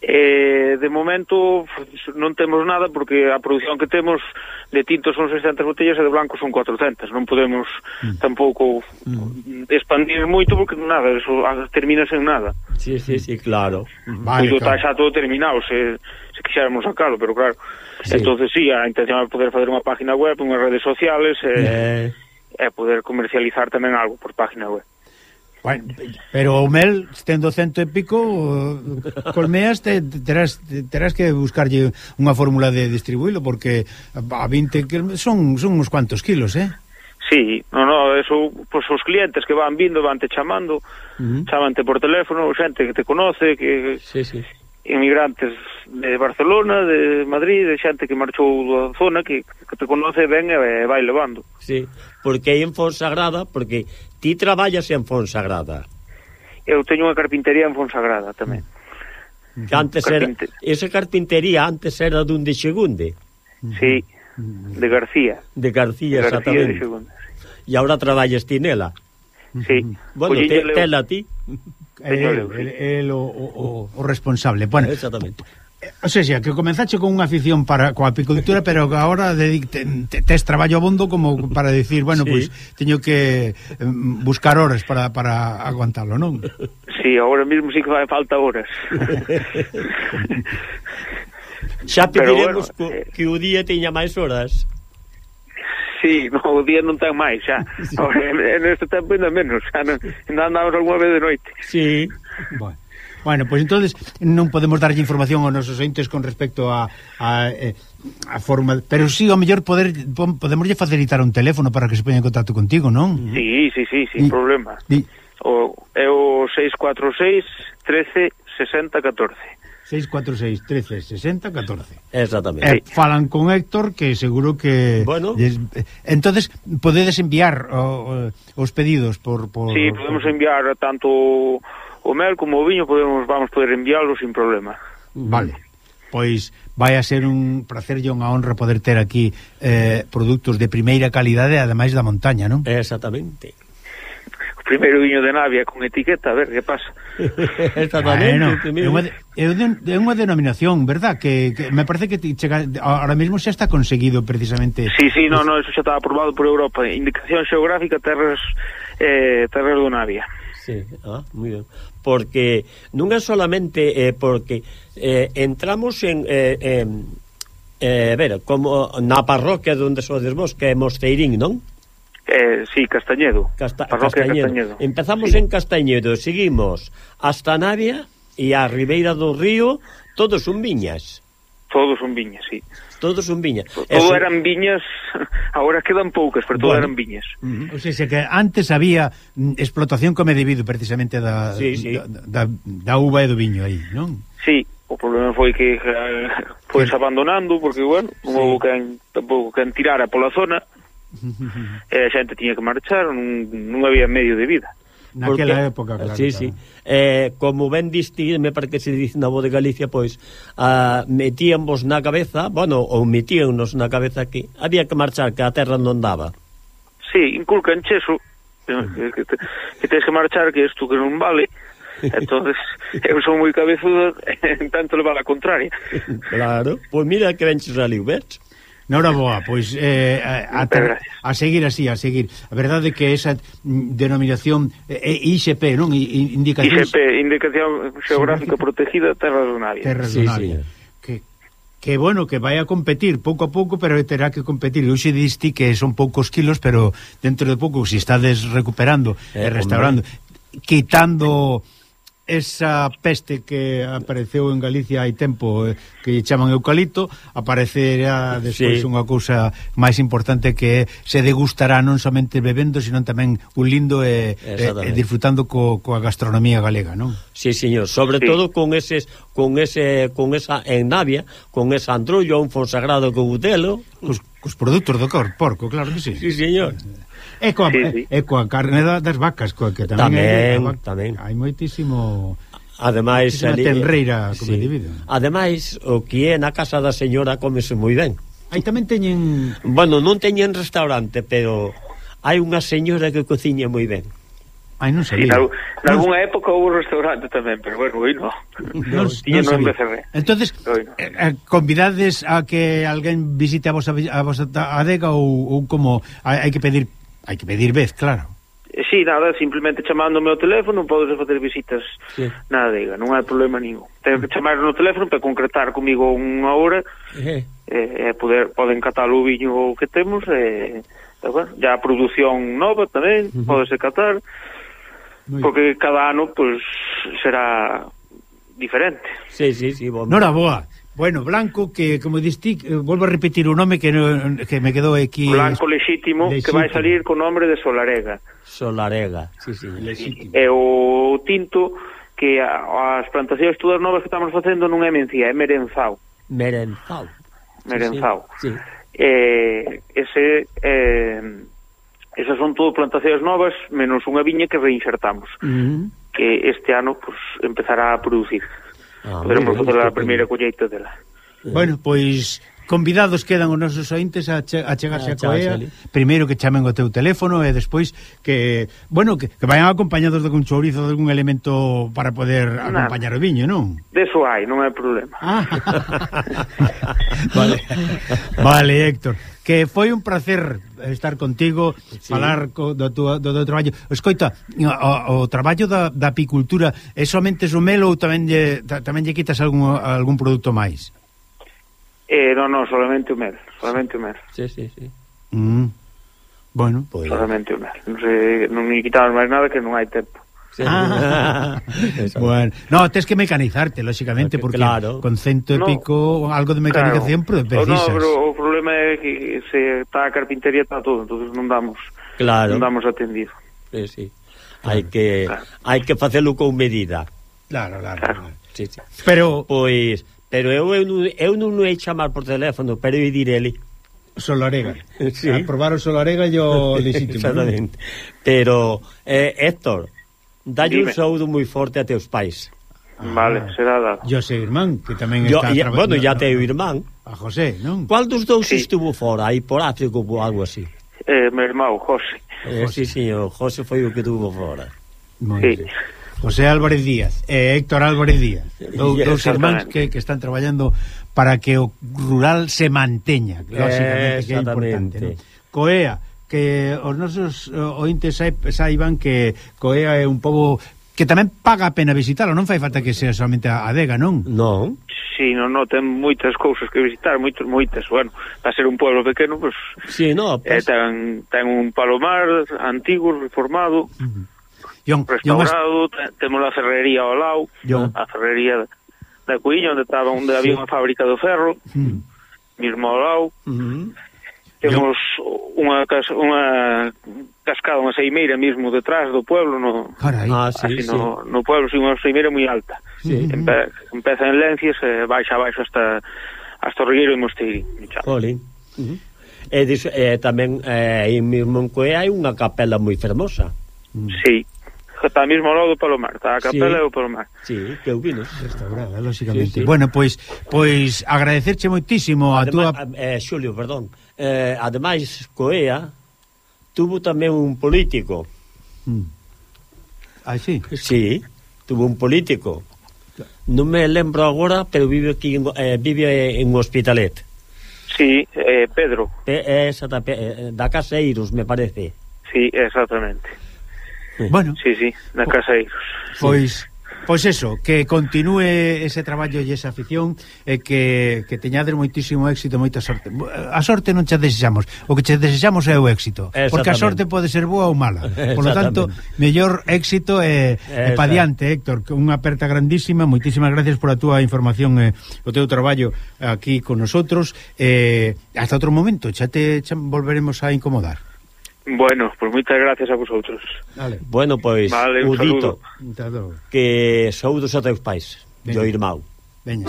Eh, de momento non temos nada porque a produción que temos de tinto son 600 botellas e de blanco son 400 non podemos mm. tampouco mm. expandir moito porque nada eso termina sen nada Sí, sí, sí, claro vale, Pois claro. está todo terminado se, se quixéramos sacarlo, pero claro sí. entonces sí, a intención é poder fazer unha página web unhas redes sociales e, eh... e poder comercializar tamén algo por página web Bueno, pero o mel tendo cento e pico colmeas te, terás, terás que buscarlle unha fórmula de distribuílo porque a 20 son son uns cuantos kilos, eh? Sí, no, no, eso, pues, os clientes que van vindo, vante chamando, uh -huh. chamante por teléfono, xente que te conoce, que... Sí, sí inmigrantes de Barcelona, de Madrid, de xente que marchou da zona que, que te conoce ben e vai levando. Sí, porque aí en Fonsagrada, porque ti traballas en Fonsagrada. Eu teño unha carpintería en Fonsagrada tamén. Que antes Carpinte... era esa carpintería antes era dun de Xegunde. Sí, de García. De García, de García exactamente. E agora traballas ti nela. Sí. Bueno, pois te, tela ti el, el, el o, o, o responsable. Bueno, Exactamente. Eh, o sea, que comenzaste con unha afición para coa apicultura, pero que agora tes te, te traballo abondo como para decir, bueno, sí. pois pues, teño que buscar horas para, para aguantarlo, non? Sí, agora mesmo sí que vai falta horas. <laughs> xa pediremos bueno, que, eh, que o día teña máis horas. Sí, no, o día non tan máis xa. <laughs> Sí. En este tempo ainda menos, xa non, andamos algunha vez de noite. Sí. Bueno. Bueno, pois pues entonces non podemos darlle información aos nosos entes con respecto a, a, eh, a forma, pero sí ao mellor poder podemoslle facilitar un teléfono para que se poña en contacto contigo, non? Sí, sí, sí, sin y, problema. Y... O é o 646 13 60 14. 646 13 60 14. Exactamente. Eh, falan con Héctor que seguro que Bueno. Des... Entonces podedes enviar o, o, os pedidos por por Sí, podemos enviar tanto o mel como o viño, podemos vamos poder enviálos sin problema. Vale. Pois vai a ser un placer e unha honra poder ter aquí eh, produtos de primeira calidade ademais da montaña, non? Exactamente primeiro viño de Navia con etiqueta, a ver que pasa. <laughs> Exactamente. Bueno, é, unha, é, unha denominación, verdad? Que, que me parece que chega, ahora mesmo xa está conseguido precisamente. Sí, sí, no, no, eso xa está aprobado por Europa. Indicación xeográfica terras eh, terras do Navia. Sí, ah, muy bien. Porque non é solamente eh, porque eh, entramos en... Eh, eh, Eh, ver, como na parroquia onde sodes vos, que é Mosteirín, non? Eh, sí, Castañedo. Casta Parroquia Castañedo. Castañedo. Empezamos sí. en Castañedo, seguimos hasta Navia e a Ribeira do Río, todos son viñas. Todos son viñas, sí. Todos son viñas. Todo Eso... eran viñas, <laughs> agora quedan poucas, pero todo bueno. eran viñas. Uh -huh. O sea, que antes había mm, explotación como debido precisamente da, sí, sí. da, da, da uva e do viño aí, non? Sí, o problema foi que eh, foi abandonando, porque, bueno, non sí. houve quen, tampouco quen tirara pola zona, e a xente tiña que marchar, non, non había medio de vida. Naquela Porque, época, claro. Sí, claro. sí. Eh, como ben distí, me parece que se dice na voz de Galicia, pois, ah, metíamos na cabeza, bueno, ou metíamos na cabeza que había que marchar, que a terra non daba. Sí, inculcan xeso <laughs> que, que, que tens que marchar, que isto que non vale, <laughs> entonces eu son moi cabezudo, <laughs> en tanto le va a contraria. Claro, pois pues mira que venches saliu, ves? Noraboa, pois eh, a, a, a seguir así, a seguir. A verdade é que esa mm, denominación é eh, eh IGP, non? Indicación IGP, Indicación Geográfica Protegida Terras do Terra Terras sí. Sí. Que, que bueno, que vai a competir pouco a pouco, pero terá que competir. Eu xe diste que son poucos kilos, pero dentro de pouco, se si estades recuperando eh, e restaurando, hombre. quitando esa peste que apareceu en Galicia hai tempo eh, que lle chaman eucalipto aparecerá despois sí. unha cousa máis importante que se degustará non somente bebendo, sino tamén un lindo e, e, e disfrutando co, coa gastronomía galega, non? Sí, señor, sobre sí. todo con eses con ese con esa ennavia, con ese andrullo, un fonsagrado co butelo, cos, cos produtos do cor porco, claro que sí. Sí, señor. E coa, sí, sí. E, coa carne das vacas, coa que tamén, tamén, hai, tamén. hai moitísimo... Ademais, ali, tenreira, como sí. individuo. Ademais, o que é na casa da señora comese moi ben. Aí tamén teñen... Bueno, non teñen restaurante, pero hai unha señora que cociña moi ben. Ai, non sabía. Sí, na, na algunha época houve restaurante tamén, pero bueno, hoy no. Non, non, non sabía. Entonces, hoy no. Eh, eh, convidades a que alguén visite a vosa, a vosa adega ou, ou como hai que pedir Hai que pedir vez, claro. Eh, sí, nada, simplemente chamándome ao teléfono podes facer visitas sí. na adega, non hai problema ningún. Ten que chamar no teléfono para concretar comigo unha hora e eh. eh, poder, poden catar o viño que temos e eh, ya a produción nova tamén, uh -huh. podese catar Muy porque cada ano pues será diferente. Sí, sí, sí, bom. Nora, boa. Bueno, Blanco, que como diste, eh, volvo a repetir o nome que, no, que me quedou aquí... Blanco Lexítimo, Lexítimo, que vai salir co nome de Solarega. Solarega, sí, sí, Lexítimo. E, e o tinto que a, as plantacións todas novas que estamos facendo non é mencía, é merenzao. Merenzao. Merenzao. Sí, sí. Eh, ese... Eh, esas son todo plantacións novas, menos unha viña que reinsertamos, uh -huh. que este ano pues, empezará a producir. Ah, Podremos fotografiar a primeira colleita dela. Bueno, pois Convidados quedan os nosos ointes a, che, a chegarse ah, a Coea. Primeiro que chamen o teu teléfono e despois que, bueno, que, que vayan acompañados de un chourizo, de algún elemento para poder Nada. acompañar o viño, non? De eso hai, non hai problema. Ah. vale. vale, Héctor. Que foi un placer estar contigo, sí. falar co, do, tu, do do traballo. Escoita, o, o traballo da, da apicultura é somente sumelo ou tamén lle, tamén lle quitas algún, algún produto máis? Eh, non, non, solamente o mel, solamente o mel. Sí, sí, sí. Mm. Bueno, pois... Pues... Solamente o mel. Non, se, non me quitaron máis nada que non hai tempo. Sí. Ah, <laughs> <laughs> bueno, no, tens que mecanizarte, lóxicamente, porque claro. con cento e pico no, algo de mecanización claro. precisas. No, pero o problema é que se está a carpintería está todo, entonces non damos claro. non damos atendido. Sí, sí. Hai que claro. hai que facelo con medida. Claro, claro. claro. claro. Sí, sí. Pero pois pues, Pero eu, eu, non, eu non o hei chamar por teléfono, pero eu dir ele. Solarega. <laughs> Sí. probar o Solarega e o <laughs> legítimo. Exactamente. Pero, eh, Héctor, dalle un saúdo moi forte a teus pais. Ah. Vale, será dado. Yo sei irmán, que tamén yo, está... Ya, bueno, ya teu irmán. A José, non? Cual dos dous sí. estuvo fora, aí por África ou algo así? Eh, meu irmão, José. Eh, si, Sí, o José foi o que tuvo fora. Moi sí. Bien. José Álvarez Díaz e Héctor Álvarez Díaz <laughs> dou, dous irmáns que, que están traballando para que o rural se manteña lógicamente que é importante ¿no? COEA que os nosos eh, ointes saiban que COEA é un pobo que tamén paga a pena visitalo, non fai falta que sea solamente a adega, non? Non. Sí, non, non, ten moitas cousas que visitar, moitas, moitas, bueno, para ser un pueblo pequeno, pues, sí, no, pues... Eh, ten, ten un palomar antigo, reformado, uh -huh Ion, restaurado, Ion temos a ferrería ao lado, Ion. a ferrería da Cuiña, onde estaba onde había unha fábrica do ferro, mm. mismo ao lado. Mm -hmm. Temos unha cas, unha cascada, unha seimeira mismo detrás do pueblo, no, Carai. Ah, sí, así, sí. No, no pueblo, sí, unha seimeira moi alta. Sí. Empe, empeza en Lencias, eh, baixa abaixo hasta hasta o Rigueiro e Mosteiri. Olín. Uh -huh. E, dis, e tamén eh, aí mesmo en Coé hai unha capela moi fermosa. Mm. Sí ata mesmo lado do Palomar, está a capela sí, e o Palomar. Sí, que opinas? Restaurada, lógicamente. Sí, sí. Bueno, pois pois agradecerche moitísimo a túa eh, Xulio, perdón. Eh, ademais Coea tuvo tamén un político. Mm. Ah, sí? Sí, tuvo un político. Non me lembro agora, pero vive aquí eh, vive en Hospitalet. Sí, eh, Pedro. Pe, eh, esa da, eh, da Caseiros, me parece. Sí, exactamente. Bueno. Sí, sí, na Casa Eiros. Pois... Pois eso, que continúe ese traballo e esa afición e que, que teñades moitísimo éxito, moita sorte. A sorte non che desexamos, o que che desexamos é o éxito, porque a sorte pode ser boa ou mala. <laughs> Por lo tanto, mellor éxito e, e pa diante, Héctor, unha aperta grandísima, moitísimas gracias a túa información e o teu traballo aquí con nosotros. Eh, hasta outro momento, xa te xa volveremos a incomodar. Bueno, pues moitas gracias a vosotros. Vale. Bueno, pois, vale, un Udito, saludo. que saúdos a teus pais, Veña. e irmão. Veña.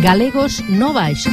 Galegos no baixo.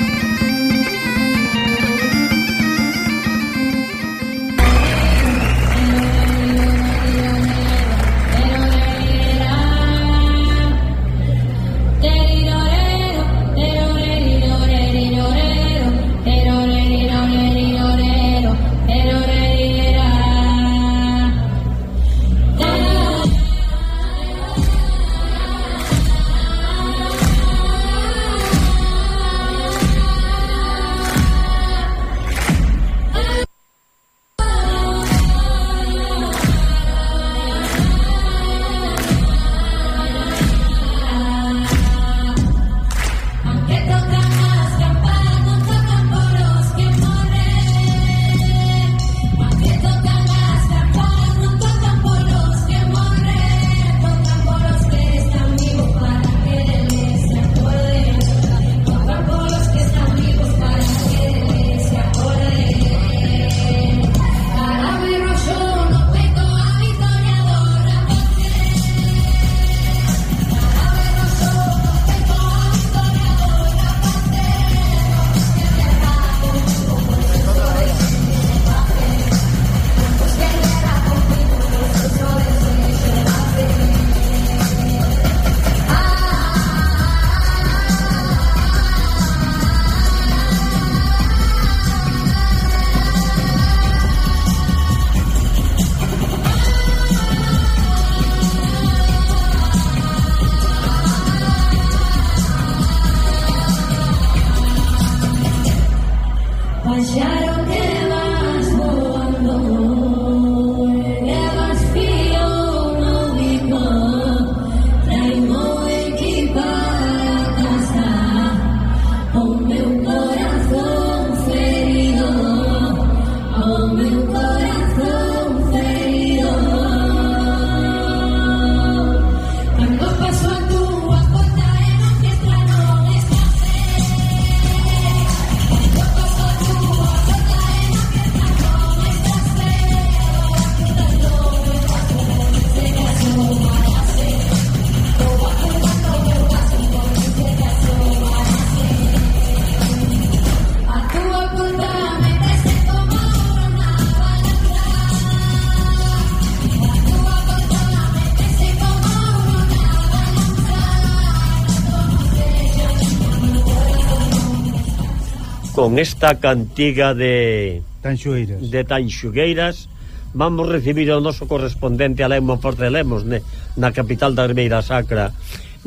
con esta cantiga de Tanxugueiras. De Tanxugueiras vamos recibir o noso correspondente a Lemos Forte de Lemos ne, na capital da Ribeira Sacra.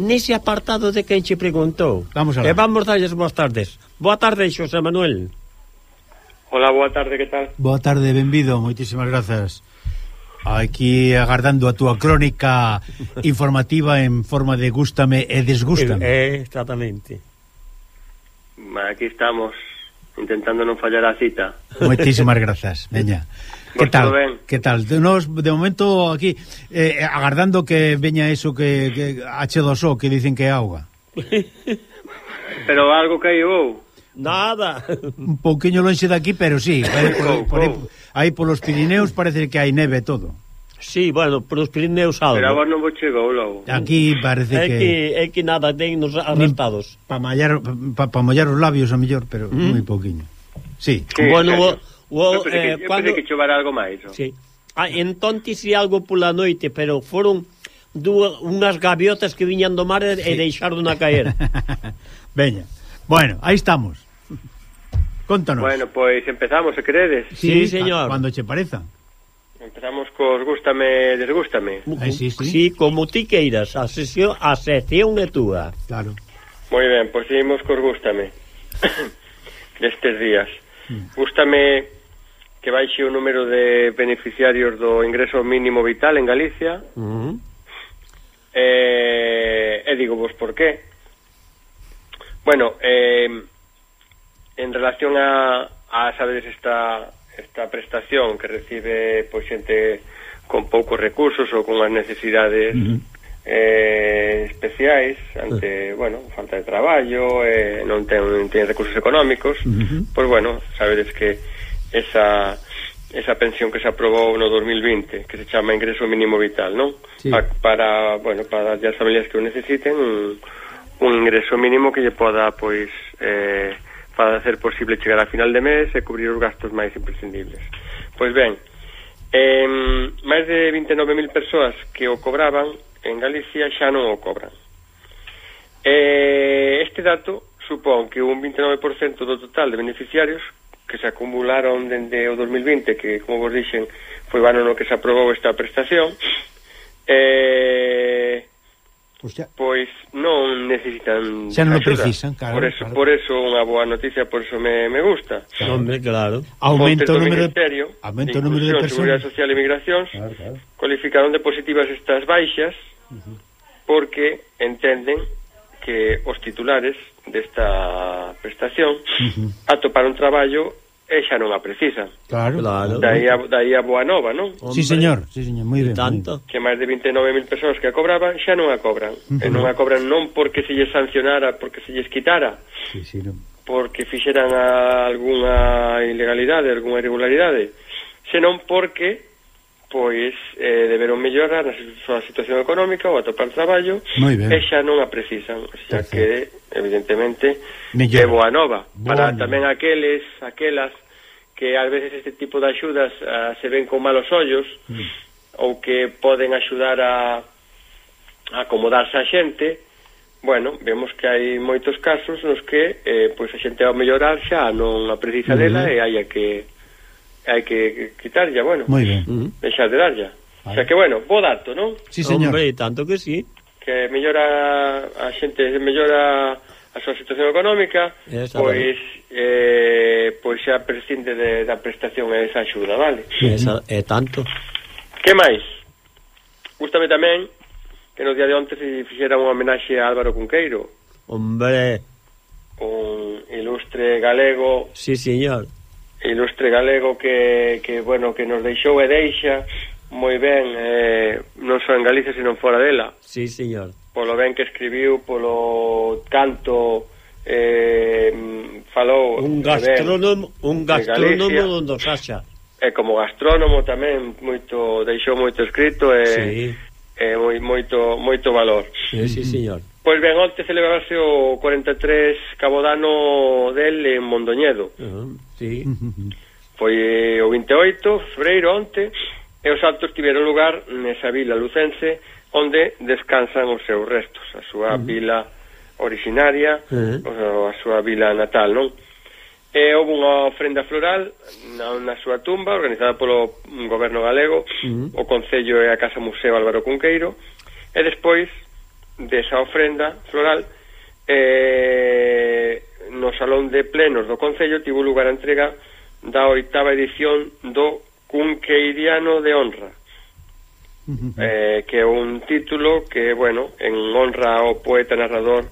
Nese apartado de quen che preguntou vamos e vamos darlles boas tardes. Boa tarde Xosé Manuel. Hola, boa tarde, que tal? Boa tarde, benvido, moitísimas grazas. Aquí agardando a túa crónica <laughs> informativa en forma de gústame e desgústame. Eh, Exactamente. Aquí estamos intentando non fallar a cita. Moitísimas grazas, veña. Que tal? Que tal? Nos, de momento aquí eh, agardando que veña eso que, que H2O que dicen que é auga. <laughs> Pero algo caíou. Nada. Un pouquiño lonxe daqui, pero sí, <laughs> aí, por, por, por, aí polos Pirineos parece que hai neve todo. Sí, bueno, polos Pirineus algo. Pero a vos non vos chegou logo. Aquí parece é que... que... É que nada, ten nos arrastados. Para mallar, pa, pa mallar os labios a mellor, pero mm. moi pouquiño. Sí. sí. Bueno, o, o, eh, que, cuando... que chovar algo máis. Oh. Sí. Ah, entón ti si algo pola noite, pero foron dúas, unhas gaviotas que viñan do mar sí. e deixaron a caer. <laughs> Veña. Bueno, aí estamos. Contanos. Bueno, pois pues empezamos, se queredes. Sí, sí señor. Cando che pareza. Empezamos cos gústame, desgústame. Si, sí, sí. sí, como ti queiras, a sesión, a sección é túa. Claro. Moi ben, pois seguimos cos gústame. <coughs> Destes días. Mm. Gústame que baixe o número de beneficiarios do ingreso mínimo vital en Galicia. Mm. Eh, e eh, digo vos por qué. Bueno, eh, en relación a, a sabedes esta esta prestación que recibe pois xente con poucos recursos ou con as necesidades uh -huh. eh, especiais ante, uh -huh. bueno, falta de traballo, eh, non ten, non ten recursos económicos, uh -huh. pois bueno, sabedes que esa esa pensión que se aprobou no 2020, que se chama ingreso mínimo vital, non? Sí. Pa, para, bueno, para as familias que o necesiten un, un ingreso mínimo que lle poda pois eh para hacer posible chegar a final de mes e cubrir os gastos máis imprescindibles. Pois ben, eh, máis de 29.000 persoas que o cobraban en Galicia xa non o cobran. Eh, este dato supón que un 29% do total de beneficiarios que se acumularon dende o 2020, que, como vos dixen, foi o ano no que se aprobou esta prestación, eh, Hostia. pois non necesitan Xa non axuda. precisan, claro. Por eso, claro. por eso unha boa noticia, por eso me, me gusta. Claro. Hombre, claro. Aumento o número de aumento o número de persoas. Seguridade Social e Migracións claro, claro. cualificaron de positivas estas baixas uh -huh. porque entenden que os titulares desta prestación uh -huh. atoparon traballo e xa non a precisa. Claro. claro. Daí a, daí a boa nova, non? Sí, señor. Sí, señor. Muy ben. Tanto. Que máis de 29.000 persoas que a cobraban xa non a cobran. Uh -huh. E eh, non a cobran non porque se lle sancionara, porque se lles quitara. Sí, sí, non. Porque fixeran a alguna ilegalidade, alguna irregularidade, senón porque pois eh, deberon mellorar a súa situación económica ou atopar traballo e xa non a precisan xa Perfecto. que evidentemente Mellor. é boa nova boa para nova. tamén aqueles aquelas que ás veces este tipo de axudas uh, se ven con malos ollos mm. ou que poden axudar a, a acomodarse a xente bueno, vemos que hai moitos casos nos que eh, pois a xente ao mellorar xa non a precisa dela e hai a que hai que quitarlla, bueno, Moi ben. deixar de darlla. O sea que, bueno, bo dato, non? Sí, señor. Hombre, tanto que sí. Que mellora a xente, mellora a súa situación económica, Esa, pois vale. eh, pois xa prescinde de, da prestación e esa axuda, vale? Esa, é tanto. Que máis? Gústame tamén que no día de onte se fixera unha homenaxe a Álvaro Cunqueiro. Hombre! Un ilustre galego. Sí, señor ilustre galego que, que, bueno, que nos deixou e deixa moi ben, eh, non só en Galicia, sino fora dela. Sí, señor. Polo ben que escribiu, polo canto eh, falou... Un gastrónomo, ben, un gastrónomo donde os haxa. E como gastrónomo tamén moito deixou moito escrito e, sí. e moi, moito, moito valor. Sí, sí, señor. Pois ben, onte celebrase o 43 Cabodano del en Mondoñedo. Uh -huh Sí. <laughs> Foi eh, o 28, febreiro, onte, e os actos tiveron lugar nesa vila lucense onde descansan os seus restos, a súa uh -huh. vila originaria, uh -huh. a súa vila natal, non? E houve unha ofrenda floral na, na súa tumba organizada polo goberno galego, uh -huh. o Concello e a Casa Museo Álvaro Cunqueiro, e despois desa ofrenda floral eh, no Salón de Plenos do Concello tivo lugar a entrega da oitava edición do Cunqueiriano de Honra. Eh, que é un título que, bueno, en honra ao poeta narrador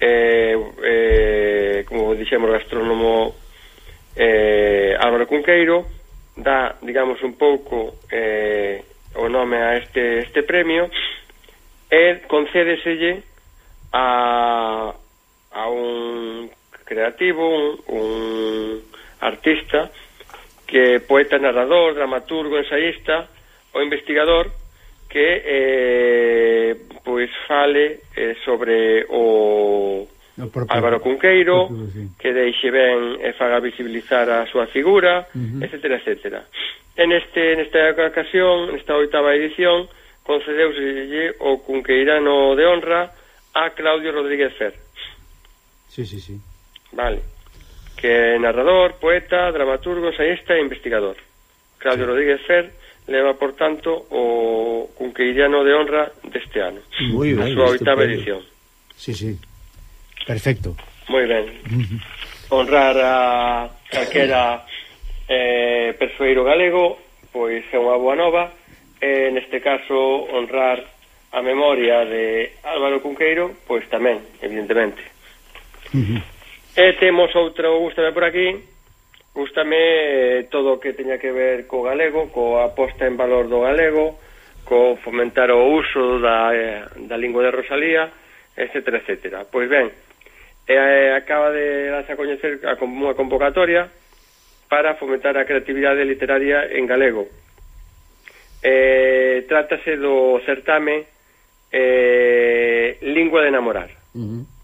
eh, eh, como dixemos gastrónomo eh, Álvaro Cunqueiro dá, digamos, un pouco eh, o nome a este, este premio e concédeselle a, a un creativo, un, un artista, que poeta, narrador, dramaturgo, ensaísta o investigador que eh, pois fale eh, sobre o propio, Álvaro Cunqueiro, propio, sí. que deixe ben e faga visibilizar a súa figura, uh -huh. etcétera, etcétera. En este, nesta ocasión, nesta oitava edición, concedeuse o Cunqueirano de Honra a Claudio Rodríguez Fer. Sí, sí, sí. Vale. Que é narrador, poeta, dramaturgo, saísta e investigador. Claudio sí. Rodríguez Fer leva, por tanto, o Cunqueiriano de Honra deste ano. Muy ben, a súa oitava edición. Sí, sí. Perfecto. Moi ben. Honrar a calquera eh, persoeiro galego, pois é unha boa nova, e neste caso honrar a memoria de Álvaro Cunqueiro, pois tamén, evidentemente. -huh. E temos outro gustame por aquí, gustame eh, todo o que teña que ver co galego, coa aposta en valor do galego, co fomentar o uso da, eh, da lingua de Rosalía, etcétera, etcétera. Pois ben, eh, acaba de darse a coñecer a, unha convocatoria para fomentar a creatividade literaria en galego. Eh, trátase do certame eh, Lingua de Enamorar. Uh -huh.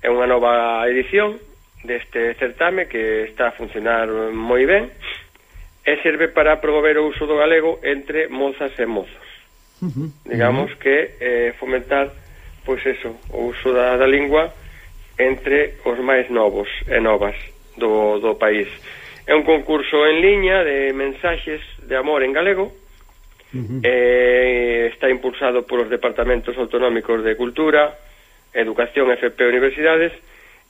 É unha nova edición deste certame que está a funcionar moi ben e serve para promover o uso do galego entre mozas e mozos. Uh -huh. Digamos que eh, fomentar pois eso, o uso da, da lingua entre os máis novos e novas do, do país. É un concurso en liña de mensaxes de amor en galego, Uh -huh. eh, está impulsado polos departamentos autonómicos de cultura, Educación, FP Universidades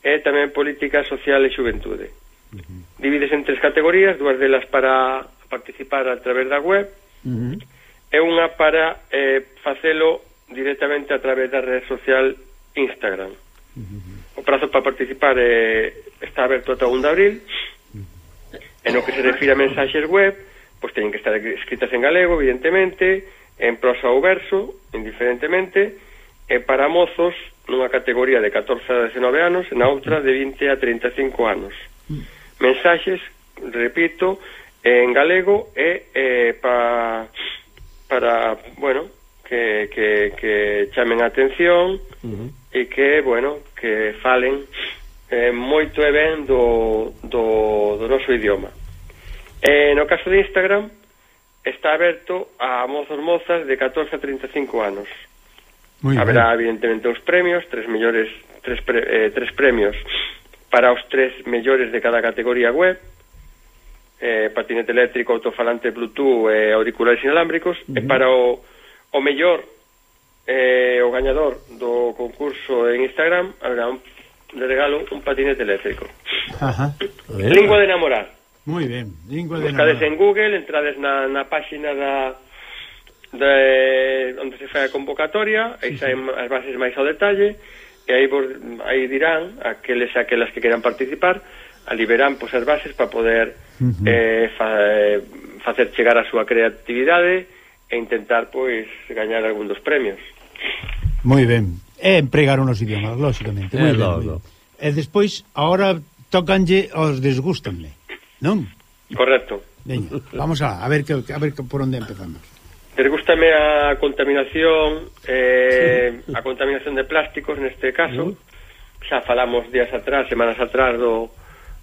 e tamén Política Social e Xuventude. Uh -huh. Divides en tres categorías, dúas delas para participar a través da web uh -huh. e unha para eh, facelo directamente a través da rede social Instagram. Uh -huh. O prazo para participar eh, está aberto ata 1 de abril en o que se refira a mensaxes web pois teñen que estar escritas en galego, evidentemente, en prosa ou verso, indiferentemente, e para mozos nunha categoría de 14 a 19 anos e na outra de 20 a 35 anos. Mensaxes, repito, en galego e eh, pa, para, bueno, que, que, que chamen a atención uh -huh. e que, bueno, que falen eh, moito e ben do, do, do noso idioma. Eh, no caso de Instagram, está aberto a mozos mozas de 14 a 35 anos. Muy Haberá, evidentemente, os premios, tres mellores tres, pre, eh, tres premios para os tres mellores de cada categoría web, eh, patinete eléctrico, autofalante Bluetooth e eh, auriculares inalámbricos, uh -huh. e para o, o mellor eh, o gañador do concurso en Instagram habrá un, de regalo un patinete eléctrico. Ajá. Lingua de enamorar. Moi ben, lingua de Buscades enamorar. en Google, entrades na, na páxina da de, onde se fai a convocatoria, aí saen as bases máis ao detalle, e aí, vos, aí dirán aqueles e aquelas que queran participar, aliberan liberan pois, as bases para poder uh -huh. eh, fa, eh, facer chegar a súa creatividade e intentar pois gañar algún dos premios. Moi ben. E empregar unos idiomas, lógicamente. Moi ben, Logo. E despois, ahora tocanlle os desgústanle, non? Correcto. Veña, vamos a, a ver que, a ver que por onde empezamos. Desgústame a contaminación, eh, a contaminación de plásticos neste caso. Xa falamos días atrás, semanas atrás do,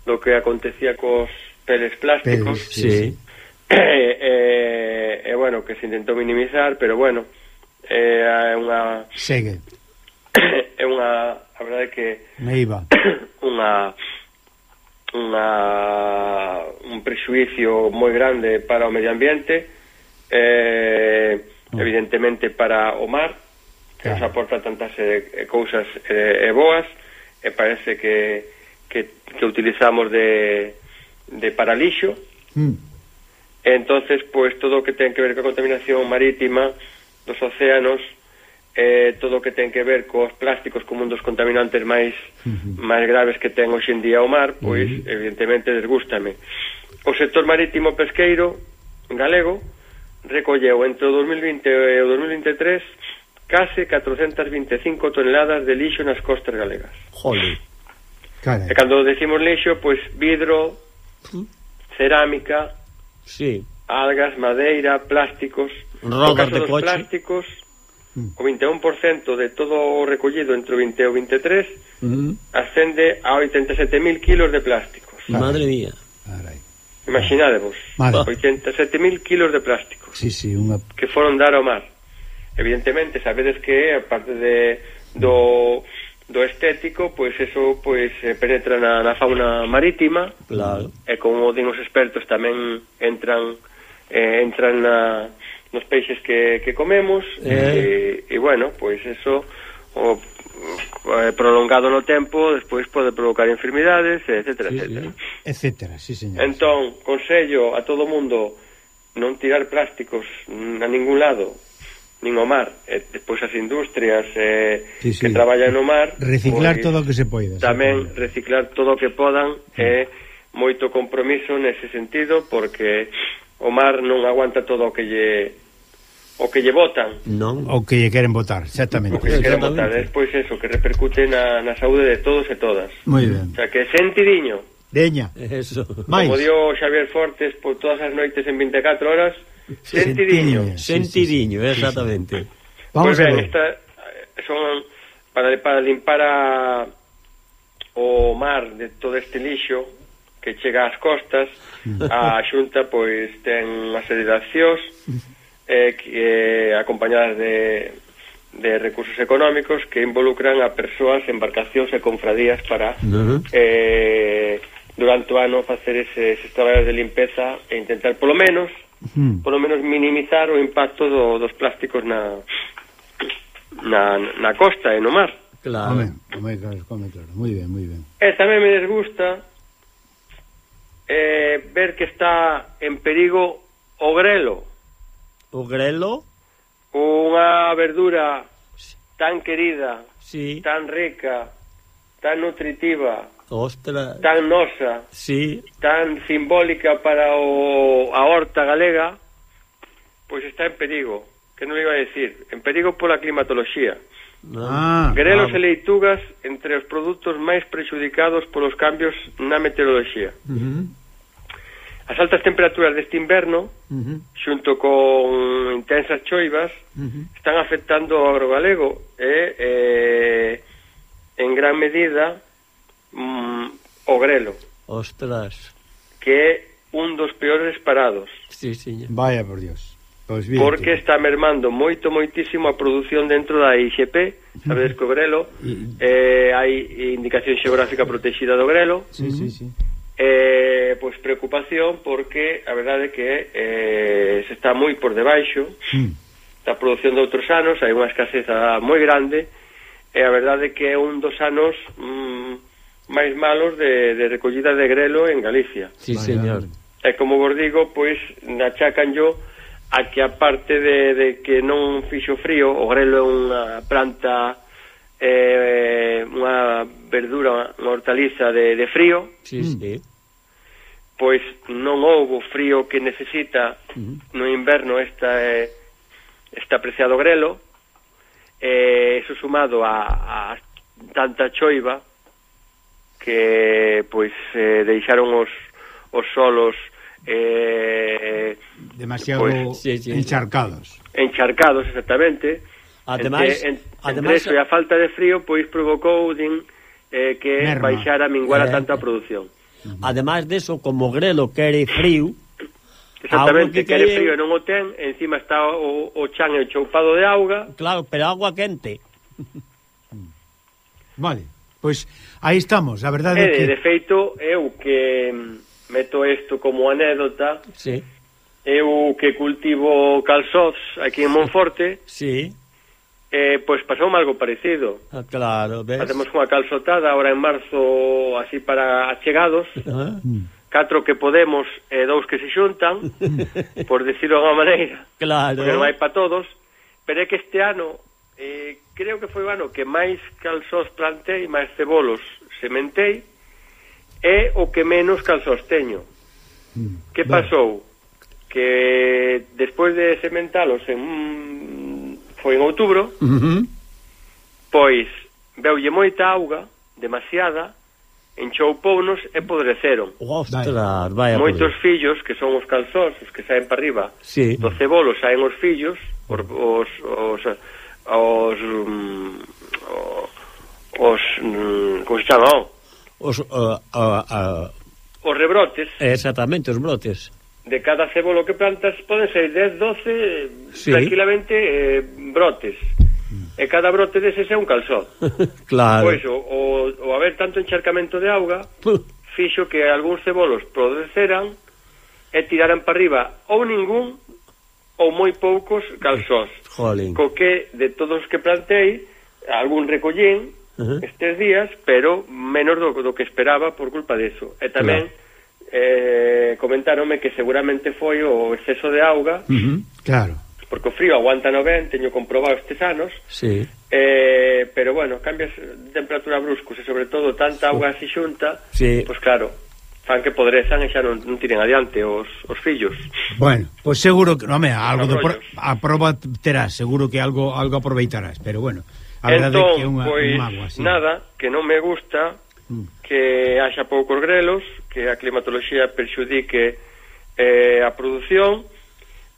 do que acontecía cos peles plásticos. Peles, sí. E <clears throat> Eh, eh, eh, bueno, que se intentou minimizar, pero bueno, é eh, unha... Segue. <clears throat> É unha... A verdade que... Me iba. <clears throat> Unha... Unha... Un prexuicio moi grande para o medio ambiente eh, mm. evidentemente para o mar, que nos aporta tantas eh, eh cousas eh, boas, e parece que, que, que utilizamos de, de paralixo. Mm. Entonces, pois, pues, todo o que ten que ver coa contaminación marítima dos océanos, eh, todo o que ten que ver cos plásticos como un dos contaminantes máis máis graves que ten hoxe en día o mar, pois, evidentemente, desgústame. O sector marítimo pesqueiro galego, recolleu entre o 2020 e o 2023 case 425 toneladas de lixo nas costas galegas. Jole. E cando decimos lixo, pois vidro, hm. cerámica, sí. algas, madeira, plásticos. Rodas de coche. plásticos, hm. o 21% de todo o recollido entre o 20 e o 23 mm. Hm. ascende a 87.000 kilos de plásticos. Madre mía. Imaginadevos, vale. Ah. 87.000 kilos de plástico sí, sí, unha... que foron dar ao mar. Evidentemente, sabedes que, a parte de, do, do estético, pois pues eso pois pues, eh, penetra na, na fauna marítima, claro. e como din os expertos, tamén entran eh, entran na, nos peixes que, que comemos, eh. e, e bueno, pois pues eso o, eh, prolongado no tempo despois pode provocar enfermidades, etcétera, sí, etcétera. Sí. Etcétera, sí, señor. Entón, consello a todo mundo non tirar plásticos a ningún lado, nin o mar, e despois as industrias eh, sí, sí. que traballan no mar, reciclar pois todo o que se poida. Tamén reciclar todo o que podan é sí. moito compromiso nese sentido porque o mar non aguanta todo o que lle O que lle votan. Non. O que lle queren votar, exactamente. O que lle queren votar, despois eso, que repercute na, na saúde de todos e todas. Moi ben. O sea, que sentidiño. Deña. Eso. Mais. Como dio Xavier Fortes por todas as noites en 24 horas, sentidiño. Sentidiño, exactamente. Vamos pues ben, a ver. Esta, eh, son para, para limpar a, o mar de todo este lixo que chega ás costas, mm. a Xunta pois ten unha serie de accións mm eh, eh, acompañadas de, de recursos económicos que involucran a persoas, embarcacións e confradías para uh -huh. eh, durante o ano facer ese, eses traballos de limpeza e intentar polo menos uh -huh. polo menos minimizar o impacto do, dos plásticos na, na, na costa e no mar. Claro. Home, home, claro, home, claro. Muy ben, muy ben. E tamén me desgusta eh, ver que está en perigo o grelo. O grelo? Unha verdura tan querida, sí. tan rica, tan nutritiva, Ostra. tan nosa, sí. tan simbólica para o, a horta galega, pois está en perigo. Que non iba a decir? En perigo pola climatoloxía. Ah, Grelos ah. e leitugas entre os produtos máis prexudicados polos cambios na meteoroloxía. Uh -huh. As altas temperaturas deste inverno, uh -huh. xunto con intensas choivas, uh -huh. están afectando ao agrogalego e, eh, en gran medida, mm, o grelo. Ostras. Que é un dos peores parados. Sí, sí. Vaya por Dios. Pois bien, porque tío. está mermando moito, moitísimo a produción dentro da IGP, sabedes que o grelo, eh, hai indicación xeográfica protexida do grelo. Sí, uh -huh. sí, sí eh, pois preocupación porque a verdade é que eh, se está moi por debaixo mm. da produción de outros anos, hai unha escaseza moi grande e a verdade é que é un dos anos mm, máis malos de, de recollida de grelo en Galicia. Sí, señor. E como vos digo, pois achacan yo a que aparte de, de que non fixo frío, o grelo é unha planta eh, unha verdura, unha hortaliza de, de frío. Sí, mm. sí. Pois non houbo frío que necesita uh -huh. no inverno esta eh, este apreciado grelo. Eh, eso sumado a, a tanta choiva que pois eh, deixaron os, os solos eh, demasiado pois, sí, sí, encharcados encharcados exactamente Ademais, entre, en, ademais, entre eso e a falta de frío, pois provocou din, eh, que merma. baixara, minguara eh, tanto a produción. Ademais deso, como Grelo quere frío... Exactamente, que quere frío e non o ten, encima está o, o chan e o choupado de auga... Claro, pero agua quente. <laughs> Vale, pois aí estamos, a verdade eh, é, que... De feito, eu que meto isto como anécdota... Sí. Eu que cultivo calzós aquí en Monforte... Sí Eh, pois pasou algo parecido. Ah, claro, ves. Facemos unha calzotada ahora en marzo así para achegados. <laughs> Ah. Mm. Catro que podemos e dous que se xuntan, <laughs> por decirlo de alguma maneira. Claro. Porque non hai para todos. Pero é que este ano, eh, creo que foi o ano que máis calzós plantei, máis cebolos sementei, e o que menos calzós teño. Mm. Que pasou? Que despois de sementalos en un foi en outubro, uh -huh. pois veulle moita auga, demasiada, enchou pounos e podreceron. Ostras, vaya Moitos poder. fillos, que son os calzós os que saen para arriba, sí. do cebolo saen os fillos, os, os, os, mm, os, os, os um, como se chama? Oh? Os, uh, uh, uh, os rebrotes. Exactamente, os brotes de cada cebolo que plantas poden ser 10, 12 sí. tranquilamente eh, brotes mm. e cada brote deses é un calzón <laughs> claro. pois o, o, o haber tanto encharcamento de auga <laughs> fixo que algúns cebolos produceran e tiraran para arriba ou ningún ou moi poucos calzóns <laughs> Jolín. co que de todos os que plantei algún recollín uh -huh. estes días pero menos do, do que esperaba por culpa deso e tamén claro eh, comentáronme que seguramente foi o exceso de auga uh -huh, claro porque o frío aguanta no ben, teño comprobado estes anos sí. eh, pero bueno, cambias de temperatura bruscos e sobre todo tanta auga así xunta sí. pois pues claro, fan que podrezan e xa non, non tiren adiante os, os fillos. Bueno, pois pues seguro que, home, algo de por, a proba terás, seguro que algo algo aproveitarás, pero bueno, a entón, verdade é que é unha, entón, pois, unha agua, sí. nada, que non me gusta mm. que haxa poucos grelos, que a climatoloxía perxudique eh, a produción,